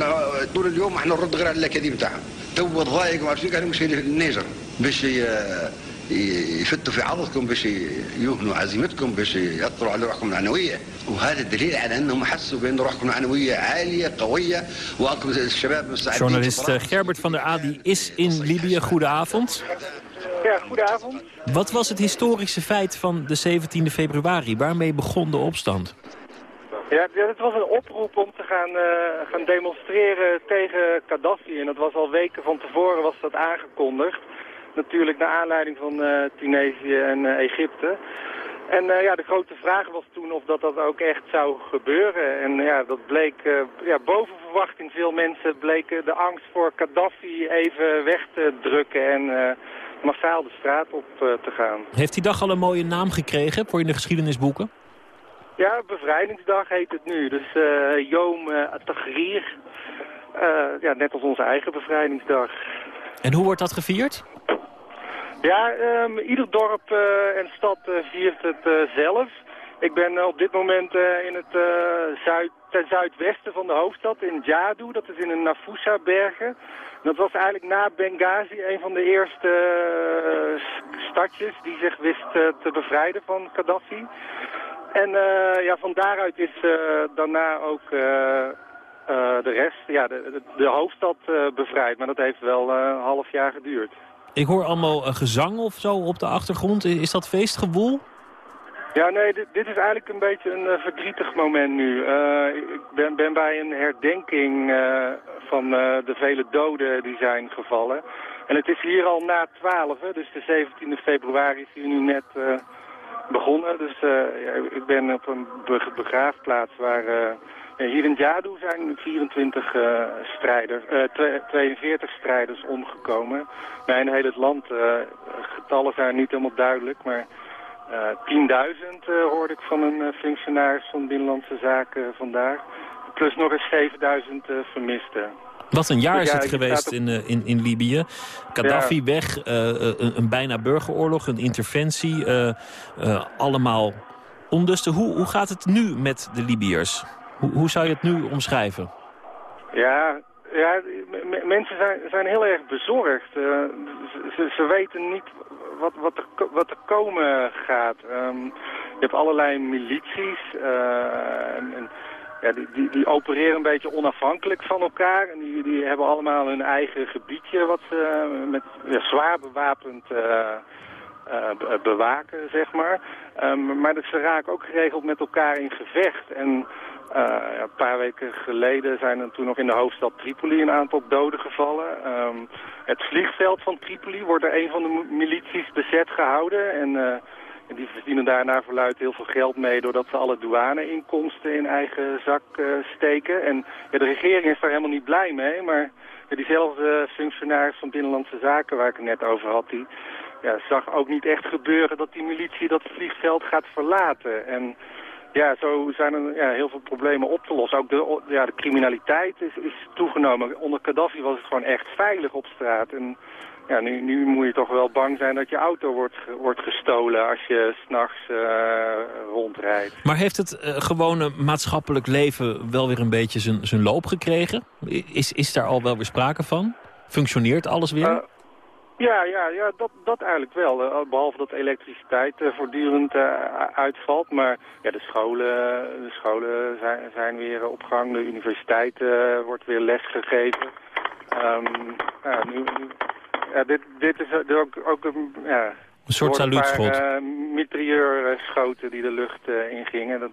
طول اليوم إحنا نرد غير على الاكاذيب تاعهم تو ضايق وما عرفت قالوا مش النيجر باش يفتوا في عضدكم باش يوهنوا عزيمتكم باش يأثروا على روحكم العنوية. وهذا دليل على أنهم حسوا بأن روحكم العنوية عالية قوية. وأنكم الشباب مستعدين Journalist eh, Gerbert van der Adi is in Libië. Goedenavond. Ja, goedenavond. Wat was het historische feit van de 17e februari? Waarmee begon de opstand? Ja, het was een oproep om te gaan, eh, gaan demonstreren tegen Gaddafi. En dat was al weken van tevoren was dat aangekondigd. Natuurlijk naar aanleiding van eh, Tunesië en eh, Egypte. En ja, de grote vraag was toen of dat, dat ook echt zou gebeuren. En ja, dat bleek ja, boven verwachting. Veel mensen bleken de angst voor Gaddafi even weg te drukken en massaal de straat op eh, te gaan. Heeft die dag al een mooie naam gekregen voor in de geschiedenisboeken? Ja, bevrijdingsdag heet het nu. Dus uh, Yom uh. Uh, ja, net als onze eigen bevrijdingsdag. En hoe wordt dat gevierd? Ja, um, ieder dorp en stad viert het zelf. Ik ben op dit moment in het zuid, ten zuidwesten van de hoofdstad, in Jadu. Dat is in de Nafusa-bergen. Dat was eigenlijk na Benghazi een van de eerste stadjes die zich wist te bevrijden van Gaddafi. En uh, ja, van daaruit is daarna ook de rest, ja, de, de, hoofdstad bevrijd. Maar dat heeft wel een half jaar geduurd. Ik hoor allemaal gezang of zo op de achtergrond. Is dat feestgevoel? Ja, nee, dit, is eigenlijk een beetje een verdrietig moment nu. ik ben, ben, bij een herdenking van de vele doden die zijn gevallen. En het is hier al na 12, dus de 17e februari is hier nu net begonnen. Dus ja, ik ben op een begraafplaats waar... Hier in Jadu zijn 24 uh, strijders, 42 strijders omgekomen. Nee, in heel het land, getallen zijn niet helemaal duidelijk, maar 10.000 hoorde ik van een functionaris van Binnenlandse Zaken vandaag. Plus nog eens 7.000 vermisten. Wat een jaar is het geweest in, in, in Libië. Gaddafi weg, een, een, bijna burgeroorlog, een interventie. Allemaal onlusten. Hoe, hoe gaat het nu met de Libiërs? Hoe, hoe zou je het nu omschrijven? Ja, ja mensen zijn, zijn heel erg bezorgd. Ze, ze, weten niet wat, wat, er, wat er komen gaat. Um, je hebt allerlei milities en, en ja, die, die, die, opereren een beetje onafhankelijk van elkaar. En die, die hebben allemaal hun eigen gebiedje wat ze eh, met zwaar bewapend uh, bewaken, zeg maar. Um, maar ze raken ook geregeld met elkaar in gevecht. En ja, een paar weken geleden zijn er toen nog in de hoofdstad Tripoli een aantal doden gevallen. Um, het vliegveld van Tripoli wordt er een van de milities bezet gehouden. En en die verdienen daar naar verluid heel veel geld mee... doordat ze alle douaneinkomsten in eigen zak uh, steken. En ja, de regering is daar helemaal niet blij mee. Maar ja, diezelfde functionaris van Binnenlandse Zaken waar ik het net over had... die ja, zag ook niet echt gebeuren dat die militie dat vliegveld gaat verlaten. En ja, zo zijn er ja, heel veel problemen op te lossen. Ook de, ja, de criminaliteit is, is toegenomen. Onder Gaddafi was het gewoon echt veilig op straat. En ja, nu, nu moet je toch wel bang zijn dat je auto wordt, wordt gestolen als je s'nachts uh, rondrijdt. Maar heeft het uh, gewone maatschappelijk leven wel weer een beetje zijn, loop gekregen? Is, is daar al wel weer sprake van? Functioneert alles weer? Uh, ja, ja, ja dat, dat eigenlijk wel. behalve dat elektriciteit voortdurend uitvalt. Maar ja, de scholen, de scholen zijn, zijn weer op gang. De universiteit wordt weer lesgegeven. Um, ja, nu, ja, dit, dit is ook, ook een... Ja, een soort saluutschot. Een die de lucht uh, ingingen. Dat,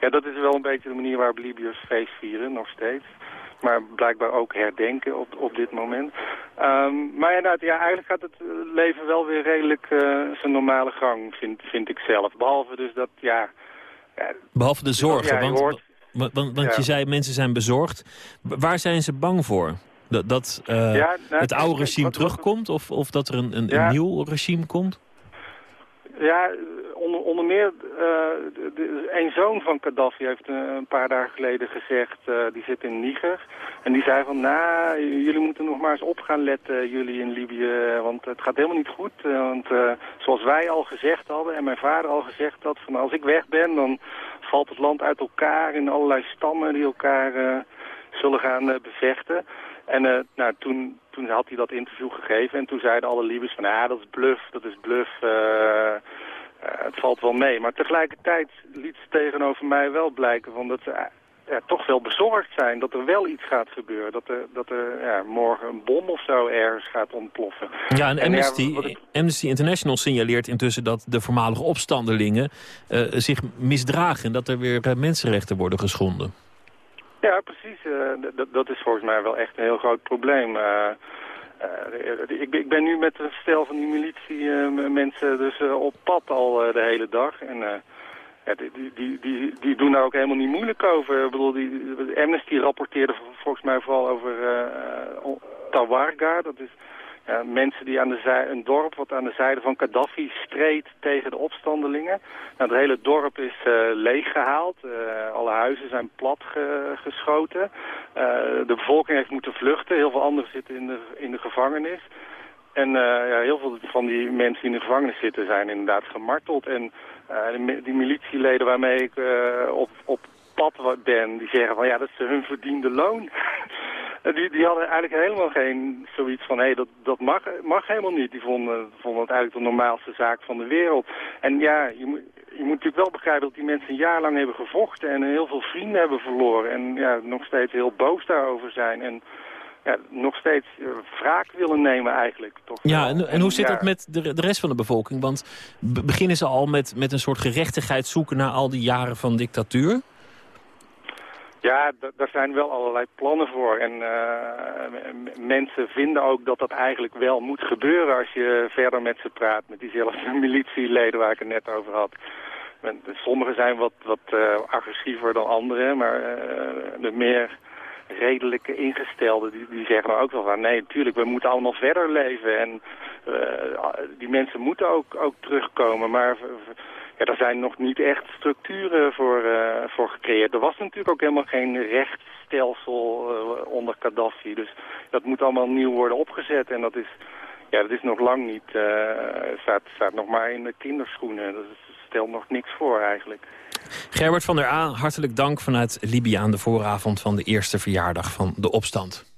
ja, dat is wel een beetje de manier waarop Libiërs feest vieren, nog steeds. Maar blijkbaar ook herdenken op, op dit moment. Um, maar inderdaad, ja, eigenlijk gaat het leven wel weer redelijk uh, zijn normale gang, vind, vind ik zelf. Behalve dus dat, ja... ja Behalve de zorgen, want, want, want, want je zei mensen zijn bezorgd. Waar zijn ze bang voor? Dat, dat uh, nou, het oude regime terugkomt of, of dat er een, een, een, nieuw regime komt? Ja, onder, onder meer uh, een zoon van Gaddafi heeft een, paar dagen geleden gezegd, uh, die zit in Niger. En die zei van, nou, jullie moeten nog maar eens op gaan letten, jullie in Libië, want het gaat helemaal niet goed. want zoals wij al gezegd hadden en mijn vader al gezegd had, van als ik weg ben, dan valt het land uit elkaar in allerlei stammen die elkaar zullen gaan bevechten. En uh, nou, toen, toen had hij dat interview gegeven en toen zeiden alle Libiërs van ja, dat is bluff, dat is bluff, uh, uh, het valt wel mee. Maar tegelijkertijd liet ze tegenover mij wel blijken van dat ze ja, toch wel bezorgd zijn dat er wel iets gaat gebeuren. Dat er, dat er ja, morgen een bom of zo ergens gaat ontploffen. Ja, en, Amnesty, Amnesty International signaleert intussen dat de voormalige opstandelingen zich misdragen en dat er weer mensenrechten worden geschonden. Ja, precies. Uh, dat is volgens mij wel echt een heel groot probleem. Uh, uh, ik, ik, ben nu met een stel van die militie mensen dus op pad al de hele dag. En die, die, die, die doen daar ook helemaal niet moeilijk over. Ik bedoel, die, Amnesty rapporteerde volgens mij vooral over Tawarga. Dat is Ja, mensen die aan de zij een dorp wat aan de zijde van Gaddafi streed tegen de opstandelingen. Nou, het hele dorp is uh, leeggehaald. Uh, alle huizen zijn plat ge geschoten. Uh, de bevolking heeft moeten vluchten. Heel veel anderen zitten in de, in de gevangenis. En ja, heel veel van die mensen die in de gevangenis zitten zijn inderdaad gemarteld. En die militieleden waarmee ik op, op pad ben, die zeggen van ja, dat is hun verdiende loon. die, die hadden eigenlijk helemaal geen zoiets van, hé, hey, dat, dat mag, mag helemaal niet. Die vonden, vonden het eigenlijk de normaalste zaak van de wereld. En ja, je moet, je moet natuurlijk wel begrijpen dat die mensen een jaar lang hebben gevochten en heel veel vrienden hebben verloren. En ja, nog steeds heel boos daarover zijn. En ja, nog steeds uh, wraak willen nemen eigenlijk. Toch ja, en, en hoe zit dat met de, de rest van de bevolking? Want beginnen ze al met, met een soort gerechtigheid zoeken na al die jaren van dictatuur? Ja, daar zijn wel allerlei plannen voor. En uh, mensen vinden ook dat dat eigenlijk wel moet gebeuren als je verder met ze praat. Met diezelfde militieleden waar ik het net over had. Sommigen zijn wat, wat uh, agressiever dan anderen, maar uh, de meer redelijke ingestelden, die, die zeggen ook wel van nee, natuurlijk, we moeten allemaal verder leven. En die mensen moeten ook, ook terugkomen, maar ja, er zijn nog niet echt structuren voor, uh, voor gecreëerd. Er was natuurlijk ook helemaal geen rechtsstelsel uh, onder Gaddafi. Dus dat moet allemaal nieuw worden opgezet. En dat is, ja, dat is nog lang niet, uh, staat, staat nog maar in de kinderschoenen. Dat stelt nog niks voor eigenlijk. Gerbert van der A, hartelijk dank vanuit Libië aan de vooravond van de eerste verjaardag van de opstand.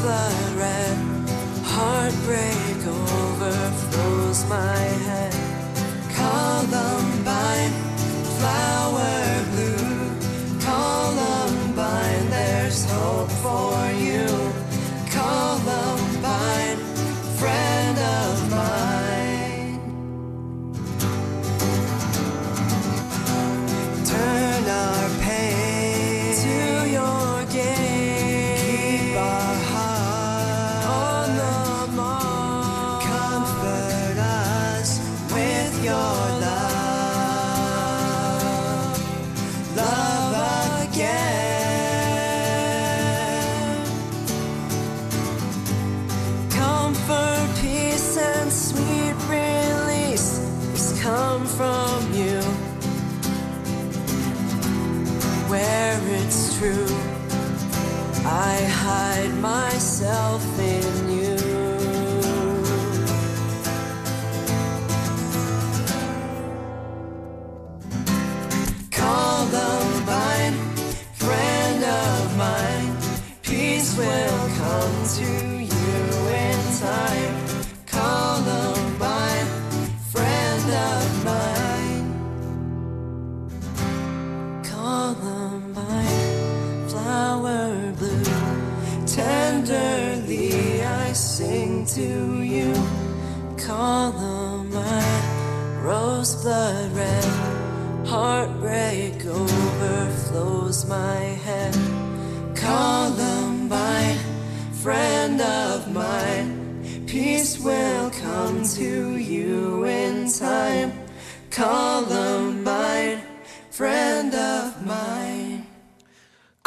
Blood red. Heartbreak overflows my head. Columbine, to you. Columbine, roseblood red, heartbreak overflows my head.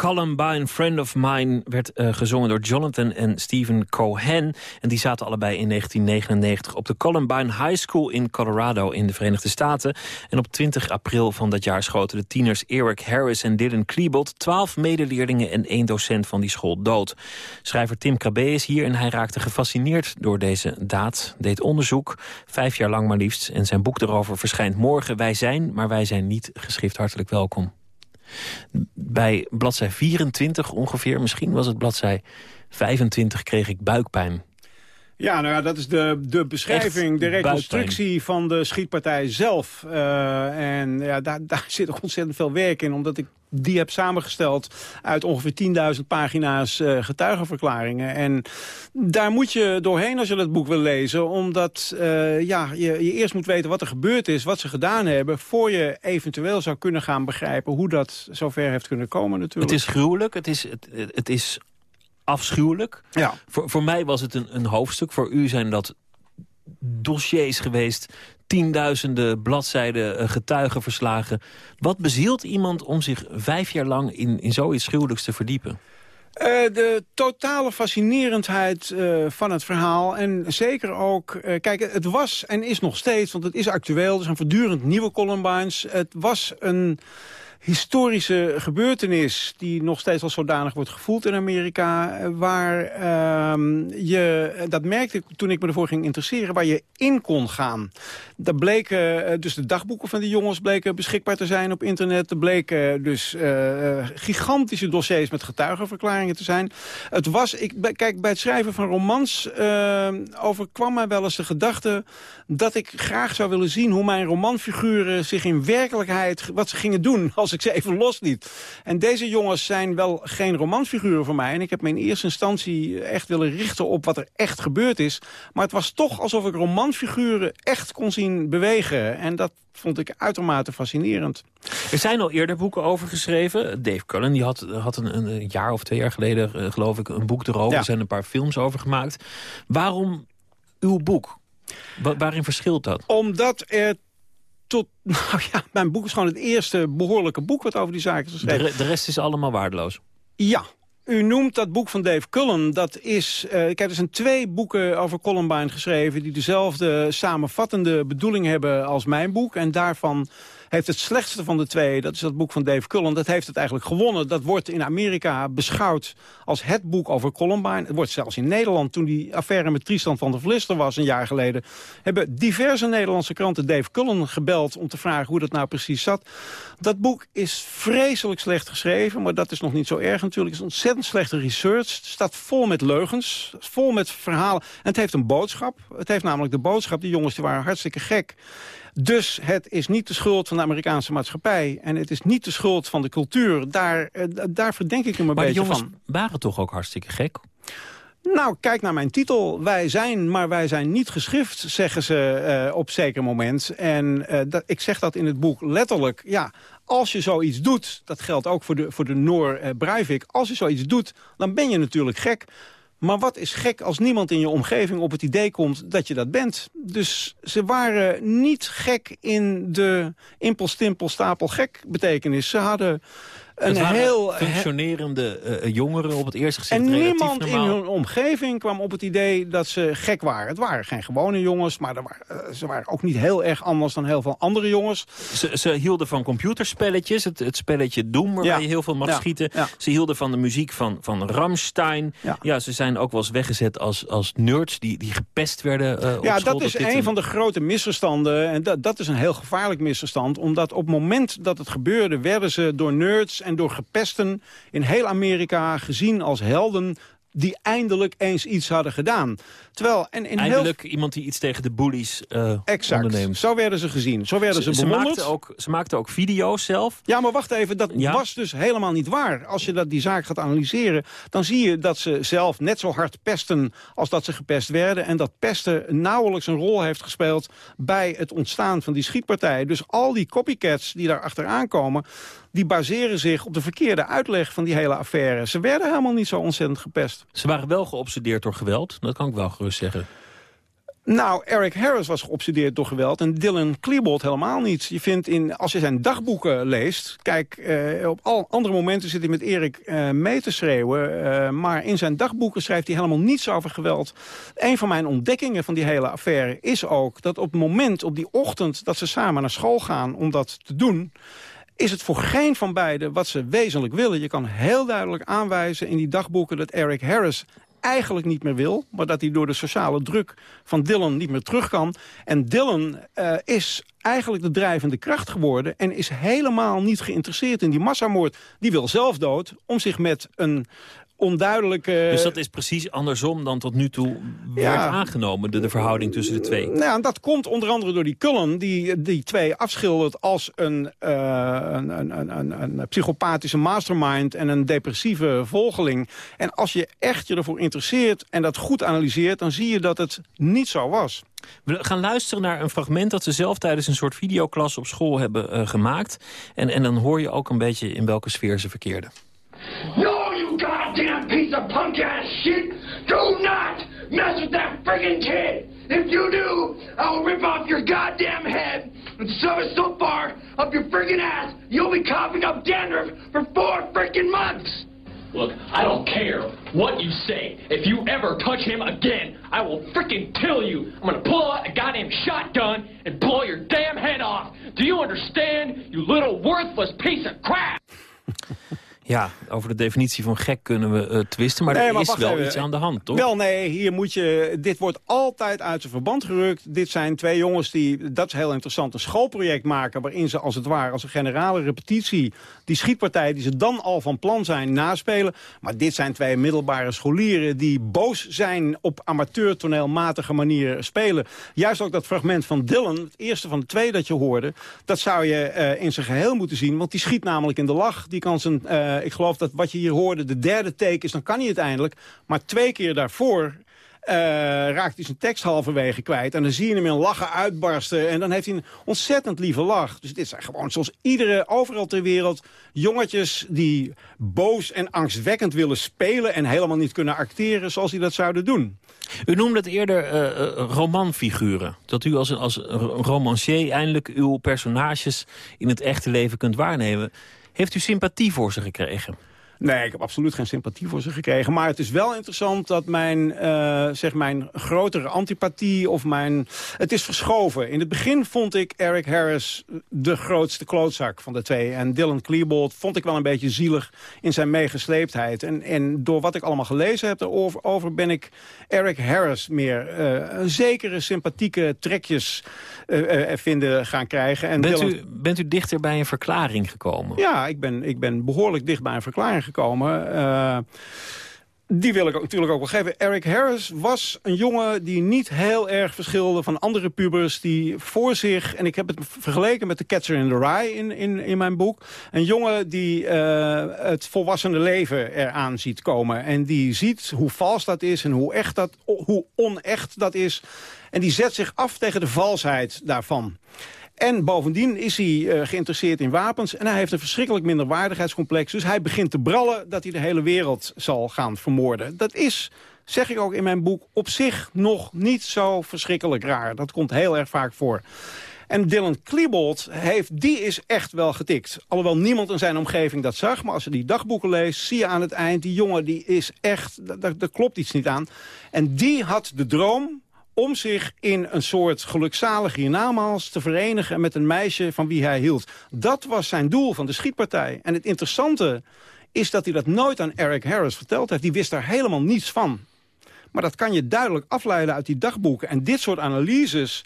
Columbine, Friend of Mine, werd uh, gezongen door Jonathan en Stephen Cohen. En die zaten allebei in 1999 op de Columbine High School in Colorado in de Verenigde Staten. En op 20 april van dat jaar schoten de tieners Eric Harris en Dylan Klebold... twaalf medeleerlingen en één docent van die school dood. Schrijver Tim Krabbe is hier en hij raakte gefascineerd door deze daad. Deed onderzoek, vijf jaar lang maar liefst. En zijn boek erover verschijnt morgen. Wij zijn, maar wij zijn niet geschrift. Hartelijk welkom. Bij bladzij 24 ongeveer, misschien was het bladzij 25, kreeg ik buikpijn. Ja, nou ja, dat is de, de beschrijving, Echt de reconstructie van de schietpartij zelf. Uh, en ja, daar, daar zit ook ontzettend veel werk in, omdat ik die heb samengesteld uit ongeveer 10.000 pagina's uh, getuigenverklaringen. En daar moet je doorheen als je dat boek wil lezen. Omdat uh, ja, je, je eerst moet weten wat er gebeurd is, wat ze gedaan hebben... voor je eventueel zou kunnen gaan begrijpen hoe dat zover heeft kunnen komen natuurlijk. Het is gruwelijk, het is, het, het is afschuwelijk. Ja. Voor, voor mij was het een, een hoofdstuk. Voor u zijn dat dossiers geweest. Tienduizenden bladzijden uh, getuigenverslagen. Wat bezielt iemand om zich vijf jaar lang in, in zoiets gruwelijks te verdiepen? Uh, de totale fascinerendheid uh, van het verhaal. En zeker ook, uh, kijk, het was en is nog steeds, want het is actueel. Er zijn voortdurend nieuwe Columbines. Het was een historische gebeurtenis die nog steeds als zodanig wordt gevoeld in Amerika. Waar uh, je, dat merkte ik toen ik me ervoor ging interesseren, waar je in kon gaan. Dat bleken, dus de dagboeken van die jongens bleken beschikbaar te zijn op internet. Er bleken dus gigantische dossiers met getuigenverklaringen te zijn. Het was, ik, kijk, bij het schrijven van romans overkwam mij wel eens de gedachte dat ik graag zou willen zien hoe mijn romanfiguren zich in werkelijkheid, wat ze gingen doen als ik ze even losliet. En deze jongens zijn wel geen romanfiguren voor mij. En ik heb me in eerste instantie echt willen richten op wat er echt gebeurd is. Maar het was toch alsof ik romanfiguren echt kon zien bewegen. En dat vond ik uitermate fascinerend. Er zijn al eerder boeken over geschreven. Dave Cullen die had, had een, een jaar of twee jaar geleden, uh, geloof ik, een boek erover. Ja. Er zijn een paar films over gemaakt. Waarom uw boek? Wa waarin verschilt dat? Omdat er tot, nou ja, mijn boek is gewoon het eerste behoorlijke boek wat over die zaken is geschreven. De, re de rest is allemaal waardeloos? Ja, u noemt dat boek van Dave Cullen. Dat is, uh, kijk, er zijn twee boeken over Columbine geschreven... die dezelfde samenvattende bedoeling hebben als mijn boek. En daarvan heeft het slechtste van de twee, dat is dat boek van Dave Cullen... dat heeft het eigenlijk gewonnen. Dat wordt in Amerika beschouwd als het boek over Columbine. Het wordt zelfs in Nederland, toen die affaire met Tristan van der Vlister was... een jaar geleden, hebben diverse Nederlandse kranten Dave Cullen gebeld... om te vragen hoe dat nou precies zat. Dat boek is vreselijk slecht geschreven, maar dat is nog niet zo erg natuurlijk. Het is ontzettend slechte research. Het staat vol met leugens, vol met verhalen. En het heeft een boodschap. Het heeft namelijk de boodschap, die jongens die waren hartstikke gek... Dus het is niet de schuld van de Amerikaanse maatschappij. En het is niet de schuld van de cultuur. Daar, daar verdenk ik hem een maar beetje van. van. waren toch ook hartstikke gek? Nou, kijk naar mijn titel. Wij zijn, maar wij zijn niet geschrift, zeggen ze uh, op zeker moment. En uh, dat, ik zeg dat in het boek letterlijk. Ja, als je zoiets doet, dat geldt ook voor de, voor de Noor uh, Breivik... als je zoiets doet, dan ben je natuurlijk gek. Maar wat is gek als niemand in je omgeving op het idee komt dat je dat bent? Dus ze waren niet gek in de impel-stimpel stapel gek betekenis. Ze hadden een heel functionerende uh, jongeren op het eerste gezicht. En niemand in hun omgeving kwam op het idee dat ze gek waren. Het waren geen gewone jongens, maar waren, uh, ze waren ook niet heel erg anders dan heel veel andere jongens. Ze, ze hielden van computerspelletjes, het, het spelletje Doom, waar ja. je heel veel mag ja. schieten. Ja. Ze hielden van de muziek van, van Ramstein. Ja. ze zijn ook wel eens weggezet als, als nerds die, die gepest werden uh, Ja, school, dat is een van de grote misverstanden. En dat, dat is een heel gevaarlijk misverstand. Omdat op het moment dat het gebeurde, werden ze door nerds en door gepesten in heel Amerika gezien als helden die eindelijk eens iets hadden gedaan. Terwijl, en in Eindelijk heel... iemand die iets tegen de bullies uh, exact. onderneemt. Zo werden ze gezien. Zo werden ze, ze bewonderd. Ze maakten, ook, ze maakten ook video's zelf. Ja, maar wacht even. Dat ja? was dus helemaal niet waar. Als je dat, die zaak gaat analyseren... dan zie je dat ze zelf net zo hard pesten... als dat ze gepest werden. En dat pesten nauwelijks een rol heeft gespeeld... bij het ontstaan van die schietpartij. Dus al die copycats die daar achteraan komen... die baseren zich op de verkeerde uitleg van die hele affaire. Ze werden helemaal niet zo ontzettend gepest. Ze waren wel geobsedeerd door geweld. Dat kan ik wel gerust zeggen. Nou, Eric Harris was geobsedeerd door geweld en Dylan Klebold helemaal niet. Je vindt in, als je zijn dagboeken leest... Kijk, uh, op al andere momenten zit hij met Erik uh, mee te schreeuwen... Uh, maar in zijn dagboeken schrijft hij helemaal niets over geweld. Een van mijn ontdekkingen van die hele affaire is ook... dat op het moment, op die ochtend dat ze samen naar school gaan om dat te doen is het voor geen van beiden wat ze wezenlijk willen. Je kan heel duidelijk aanwijzen in die dagboeken dat Eric Harris eigenlijk niet meer wil... maar dat hij door de sociale druk van Dylan niet meer terug kan. En Dylan uh, is eigenlijk de drijvende kracht geworden... en is helemaal niet geïnteresseerd in die massamoord. Die wil zelf dood om zich met een onduidelijke... Dus dat is precies andersom dan tot nu toe werd aangenomen, de, de verhouding tussen de twee. Nou, ja, en dat komt onder andere door die Cullen, die die twee afschildert als een, uh, een, een, een, een, psychopathische mastermind en een depressieve volgeling. En als je echt je ervoor interesseert en dat goed analyseert, dan zie je dat het niet zo was. We gaan luisteren naar een fragment dat ze zelf tijdens een soort videoklas op school hebben uh, gemaakt. En, en dan hoor je ook een beetje in welke sfeer ze verkeerden. Goddamn piece of punk ass shit! Do not mess with that friggin' kid! If you do, I will rip off your goddamn head and shove it so far up your friggin' ass, you'll be coughing up dandruff for four friggin' months! Look, I don't care what you say. If you ever touch him again, I will freaking kill you. I'm gonna pull out a goddamn shotgun and blow your damn head off. Do you understand, you little worthless piece of crap? Ja, over de definitie van gek kunnen we uh, twisten, maar er is wel iets aan de hand, toch? Wel, nee, hier moet je... Dit wordt altijd uit zijn verband gerukt. Dit zijn twee jongens die, dat is heel interessant, een schoolproject maken... waarin ze als het ware, als een generale repetitie... die schietpartij die ze dan al van plan zijn, naspelen. Maar dit zijn twee middelbare scholieren die boos zijn... op amateurtoneelmatige manier spelen. Juist ook dat fragment van Dylan, het eerste van de twee dat je hoorde... dat zou je uh, in zijn geheel moeten zien, want die schiet namelijk in de lach. Die kan zijn... Uh, ik geloof dat wat je hier hoorde, de derde take is, dan kan hij uiteindelijk. Maar twee keer daarvoor uh, raakt hij zijn tekst halverwege kwijt. En dan zie je hem in lachen uitbarsten. En dan heeft hij een ontzettend lieve lach. Dus dit zijn gewoon zoals iedere, overal ter wereld... jongetjes die boos en angstwekkend willen spelen... en helemaal niet kunnen acteren zoals die dat zouden doen. U noemde het eerder uh, romanfiguren. Dat u als, als romancier eindelijk uw personages in het echte leven kunt waarnemen. Heeft u sympathie voor ze gekregen? Nee, ik heb absoluut geen sympathie voor ze gekregen. Maar het is wel interessant dat mijn, uh, zeg mijn grotere antipathie of mijn... Het is verschoven. In het begin vond ik Eric Harris de grootste klootzak van de twee. En Dylan Klebold vond ik wel een beetje zielig in zijn meegesleeptheid. En, en door wat ik allemaal gelezen heb erover over, ben ik Eric Harris meer uh, een zekere sympathieke trekjes uh, vinden gaan krijgen. En bent, u, bent u dichter bij een verklaring gekomen? Ja, ik ben, ik ben behoorlijk dicht bij een verklaring gekomen. Uh, die wil ik natuurlijk ook wel geven. Eric Harris was een jongen die niet heel erg verschilde van andere pubers... die voor zich, en ik heb het vergeleken met The Catcher in the Rye in, in, in mijn boek... een jongen die uh, het volwassene leven eraan ziet komen. En die ziet hoe vals dat is en hoe, echt dat, hoe onecht dat is. En die zet zich af tegen de valsheid daarvan. En bovendien is hij uh, geïnteresseerd in wapens. En hij heeft een verschrikkelijk minderwaardigheidscomplex. Dus hij begint te brallen dat hij de hele wereld zal gaan vermoorden. Dat is, zeg ik ook in mijn boek, op zich nog niet zo verschrikkelijk raar. Dat komt heel erg vaak voor. En Dylan Klebold, heeft, die is echt wel getikt. Alhoewel niemand in zijn omgeving dat zag. Maar als je die dagboeken leest, zie je aan het eind... die jongen die is echt, daar klopt iets niet aan. En die had de droom om zich in een soort gelukzalig hiernamaals te verenigen... met een meisje van wie hij hield. Dat was zijn doel van de schietpartij. En het interessante is dat hij dat nooit aan Eric Harris verteld heeft. Die wist daar helemaal niets van. Maar dat kan je duidelijk afleiden uit die dagboeken. En dit soort analyses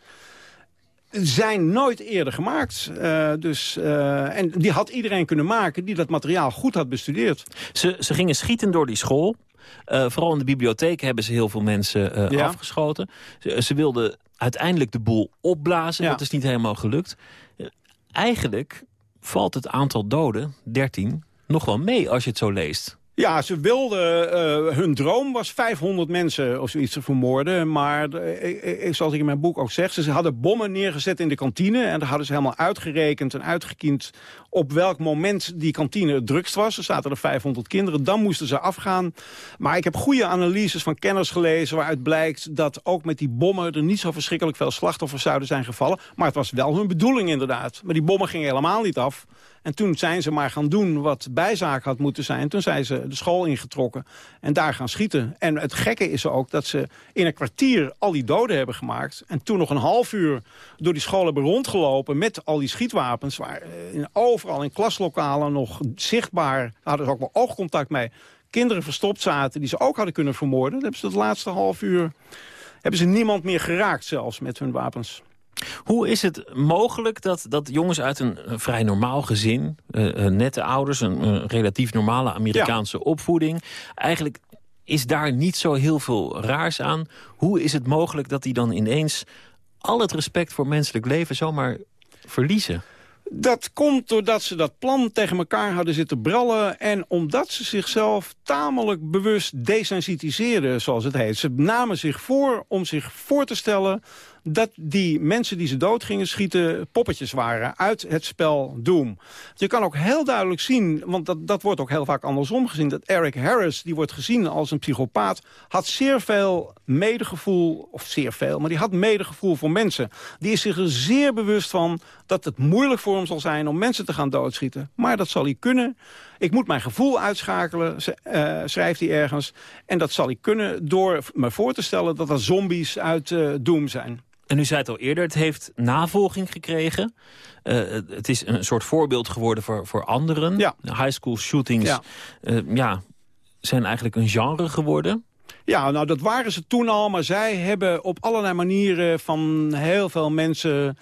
zijn nooit eerder gemaakt. Uh, dus, uh, en die had iedereen kunnen maken die dat materiaal goed had bestudeerd. Ze, ze gingen schieten door die school. Uh, vooral in de bibliotheek hebben ze heel veel mensen ja. afgeschoten. Ze, ze, wilden uiteindelijk de boel opblazen. Ja. Dat is niet helemaal gelukt. eigenlijk valt het aantal doden, 13, nog wel mee als je het zo leest. Ja, ze wilden, uh, hun droom was 500 mensen of zoiets te vermoorden. Maar uh, zoals ik in mijn boek ook zeg, ze hadden bommen neergezet in de kantine. En daar hadden ze helemaal uitgerekend en uitgekiend op welk moment die kantine het drukst was. Er zaten er 500 kinderen, dan moesten ze afgaan. Maar ik heb goede analyses van kenners gelezen waaruit blijkt dat ook met die bommen er niet zo verschrikkelijk veel slachtoffers zouden zijn gevallen. Maar het was wel hun bedoeling inderdaad. Maar die bommen gingen helemaal niet af. En toen zijn ze maar gaan doen wat bijzaak had moeten zijn. Toen zijn ze de school ingetrokken en daar gaan schieten. En het gekke is ook dat ze in een kwartier al die doden hebben gemaakt. En toen nog een half uur door die school hebben rondgelopen met al die schietwapens. Waar in, overal in klaslokalen nog zichtbaar, hadden ze ook wel oogcontact mee. Kinderen verstopt zaten die ze ook hadden kunnen vermoorden. Dat hebben ze het laatste half uur hebben ze niemand meer geraakt zelfs met hun wapens. Hoe is het mogelijk dat, dat jongens uit een, vrij normaal gezin... eh, eh, nette ouders, een, relatief normale Amerikaanse opvoeding... eigenlijk is daar niet zo heel veel raars aan. Hoe is het mogelijk dat die dan ineens al het respect voor menselijk leven zomaar verliezen? Dat komt doordat ze dat plan tegen elkaar hadden zitten brallen... en omdat ze zichzelf tamelijk bewust desensitiseren, zoals het heet. Ze namen zich voor om zich voor te stellen dat die mensen die ze dood gingen schieten poppetjes waren uit het spel Doom. Je kan ook heel duidelijk zien, want dat, dat wordt ook heel vaak andersom gezien... dat Eric Harris, die wordt gezien als een psychopaat... had zeer veel medegevoel, of zeer veel, maar die had medegevoel voor mensen. Die is zich er zeer bewust van dat het moeilijk voor hem zal zijn... om mensen te gaan doodschieten. Maar dat zal hij kunnen. Ik moet mijn gevoel uitschakelen, eh, schrijft hij ergens. En dat zal hij kunnen door me voor te stellen dat dat zombies uit eh, Doom zijn. En u zei het al eerder, het heeft navolging gekregen. Eh, het is een soort voorbeeld geworden voor, voor anderen. Ja. High school shootings Ja. ja. ja, zijn eigenlijk een genre geworden. Ja, nou dat waren ze toen al, maar zij hebben op allerlei manieren van heel veel mensen...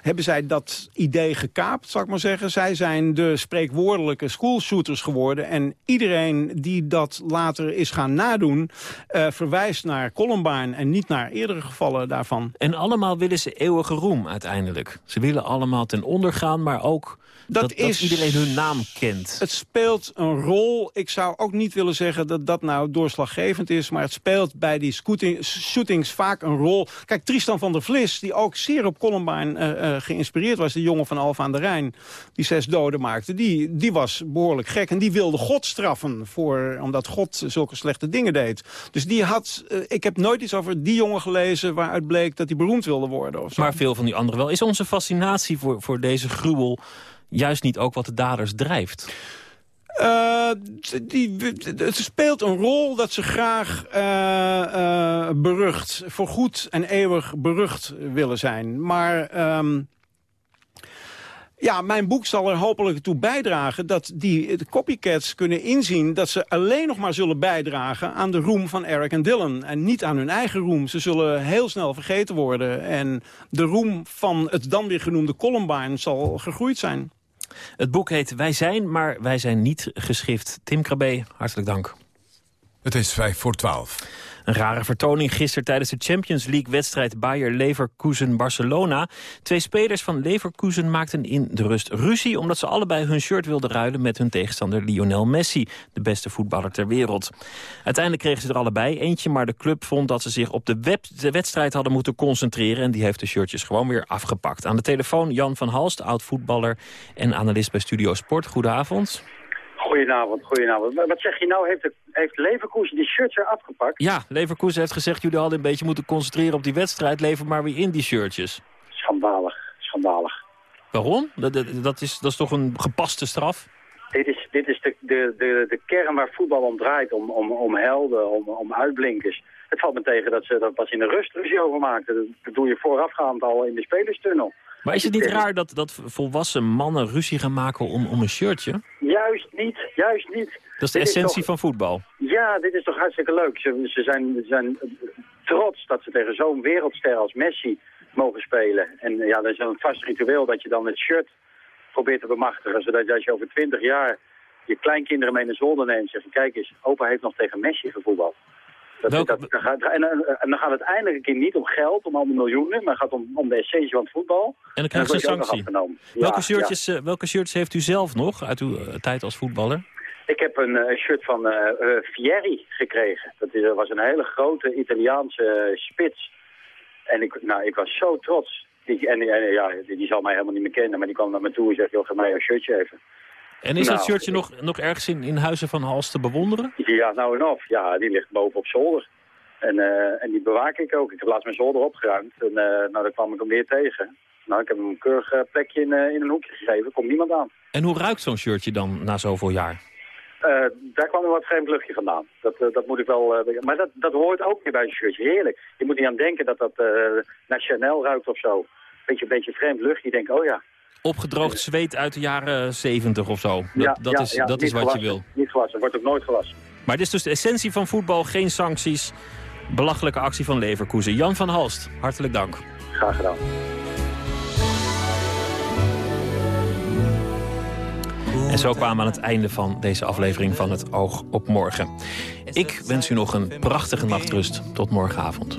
hebben zij dat idee gekaapt, zal ik maar zeggen. Zij zijn de spreekwoordelijke schoolshooters geworden. En iedereen die dat later is gaan nadoen... eh, verwijst naar Columbine en niet naar eerdere gevallen daarvan. En allemaal willen ze eeuwige roem uiteindelijk. Ze willen allemaal ten onder gaan, maar ook dat, dat, is- iedereen hun naam kent. Het speelt een rol. Ik zou ook niet willen zeggen dat dat nou doorslaggevend is... maar het speelt bij die scooting- shootings vaak een rol. Kijk, Tristan van der Vlis, die ook zeer op Columbine eh, eh, geïnspireerd was... de jongen van Alfa aan de Rijn, die zes doden maakte... Die, die was behoorlijk gek en die wilde God straffen... Voor, omdat God zulke slechte dingen deed. Dus die had... eh, ik heb nooit iets over die jongen gelezen... waaruit bleek dat hij beroemd wilde worden. Of zo. Maar veel van die anderen wel. Is onze fascinatie voor, voor deze gruwel juist niet ook wat de daders drijft? Eh, die, het speelt een rol dat ze graag eh, eh, berucht, voorgoed en eeuwig berucht willen zijn. Maar ehm, ja, mijn boek zal er hopelijk toe bijdragen dat die copycats kunnen inzien dat ze alleen nog maar zullen bijdragen aan de roem van Eric en Dylan. En niet aan hun eigen roem. Ze zullen heel snel vergeten worden. En de roem van het dan weer genoemde Columbine zal gegroeid zijn. Het boek heet Wij zijn, maar wij zijn niet geschift. Tim Krabbe, hartelijk dank. Het is vijf voor twaalf. Een rare vertoning gisteren tijdens de Champions League-wedstrijd Bayer Leverkusen-Barcelona. Twee spelers van Leverkusen maakten in de rust ruzie... omdat ze allebei hun shirt wilden ruilen met hun tegenstander Lionel Messi... de beste voetballer ter wereld. Uiteindelijk kregen ze er allebei eentje... maar de club vond dat ze zich op de wedstrijd hadden moeten concentreren... en die heeft de shirtjes gewoon weer afgepakt. Aan de telefoon Jan van Halst, oud-voetballer en analist bij Studio Sport. Goedenavond. Goedenavond, goedenavond. Wat zeg je nou? Heeft, heeft Leverkusen die shirts er afgepakt? Ja, Leverkusen heeft gezegd... jullie hadden een beetje moeten concentreren op die wedstrijd. Lever maar weer in die shirtjes. Schandalig, schandalig. Waarom? Dat, dat, is, dat is toch een gepaste straf? Dit is, dit is de, de, de, de kern waar voetbal om draait, om, om, om helden, om, om uitblinkers. Het valt me tegen dat ze dat pas in de rust ruzie over maakten. Dat, dat doe je voorafgaand al in de spelerstunnel. Maar is het niet raar dat, dat volwassen mannen ruzie gaan maken om, om een shirtje? Juist niet, juist niet. Dat is de Dit essentie toch- van voetbal. Ja, dit is toch hartstikke leuk. Ze, ze, zijn, ze zijn trots dat ze tegen zo'n wereldster als Messi mogen spelen. En ja, dat is een vast ritueel dat je dan het shirt probeert te bemachtigen. Zodat als je over twintig jaar je kleinkinderen mee naar zolder neemt... zeg je, kijk eens, opa heeft nog tegen Messi gevoetbald. Dat, dat, dat gaat, en, dan gaat het eindelijk een keer niet om geld, om al die miljoenen... maar het gaat om, om de essentie van het voetbal. En dan een je nog sanctie. welke, ja. shirtjes, eh, welke shirts heeft u zelf nog uit uw eh, tijd als voetballer? Ik heb een eh, shirt van eh eh, Fieri gekregen. Dat is, was een hele grote Italiaanse eh, spits. En ik, nou, ik was zo trots. Die, en en, ja, die, die zal mij helemaal niet meer kennen, maar die kwam naar me toe en zegt, joh, geef mij een shirtje even. En is Nou, dat shirtje nog, nog ergens in, in Huizen van Hals te bewonderen? Ja, nou en of. Ja, die ligt boven op zolder. En, eh, en die bewaak ik ook. Ik heb laatst mijn zolder opgeruimd. En eh, nou, daar kwam ik hem weer tegen. Nou, ik heb hem een keurig eh, plekje in, in een hoekje gegeven. Komt niemand aan. En hoe ruikt zo'n shirtje dan na zoveel jaar? Daar kwam een wat vreemd luchtje vandaan. Dat, dat moet ik wel... maar dat, dat hoort ook weer bij een shirtje. Heerlijk. Je moet niet aan denken dat dat naar Chanel ruikt of zo. Beetje, beetje vreemd luchtje. Je denkt, oh ja opgedroogd eh, zweet uit de jaren 70 of zo. Dat, ja, dat is, dat is wat je wil. Niet gewassen, wordt ook nooit gewassen. Maar dit is dus de essentie van voetbal, geen sancties. Belachelijke actie van Leverkusen. Jan van Halst, hartelijk dank. Graag gedaan. En zo kwamen we aan het einde van deze aflevering van Het Oog op Morgen. Ik wens u nog een prachtige nachtrust. Tot morgenavond.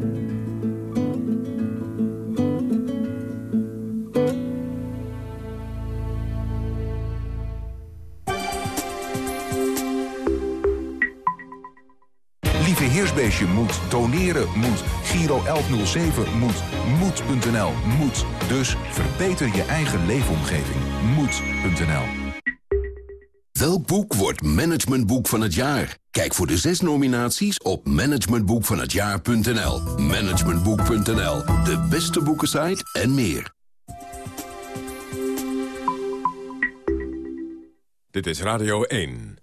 Heersbeestje moet, doneren moet, Giro 1107 moet, moed.nl moet. Dus verbeter je eigen leefomgeving. Moed.nl Welk boek wordt managementboek van het jaar? Kijk voor de zes nominaties op managementboekvanhetjaar.nl. Managementboek.nl, de beste boekensite en meer. Dit is Radio 1.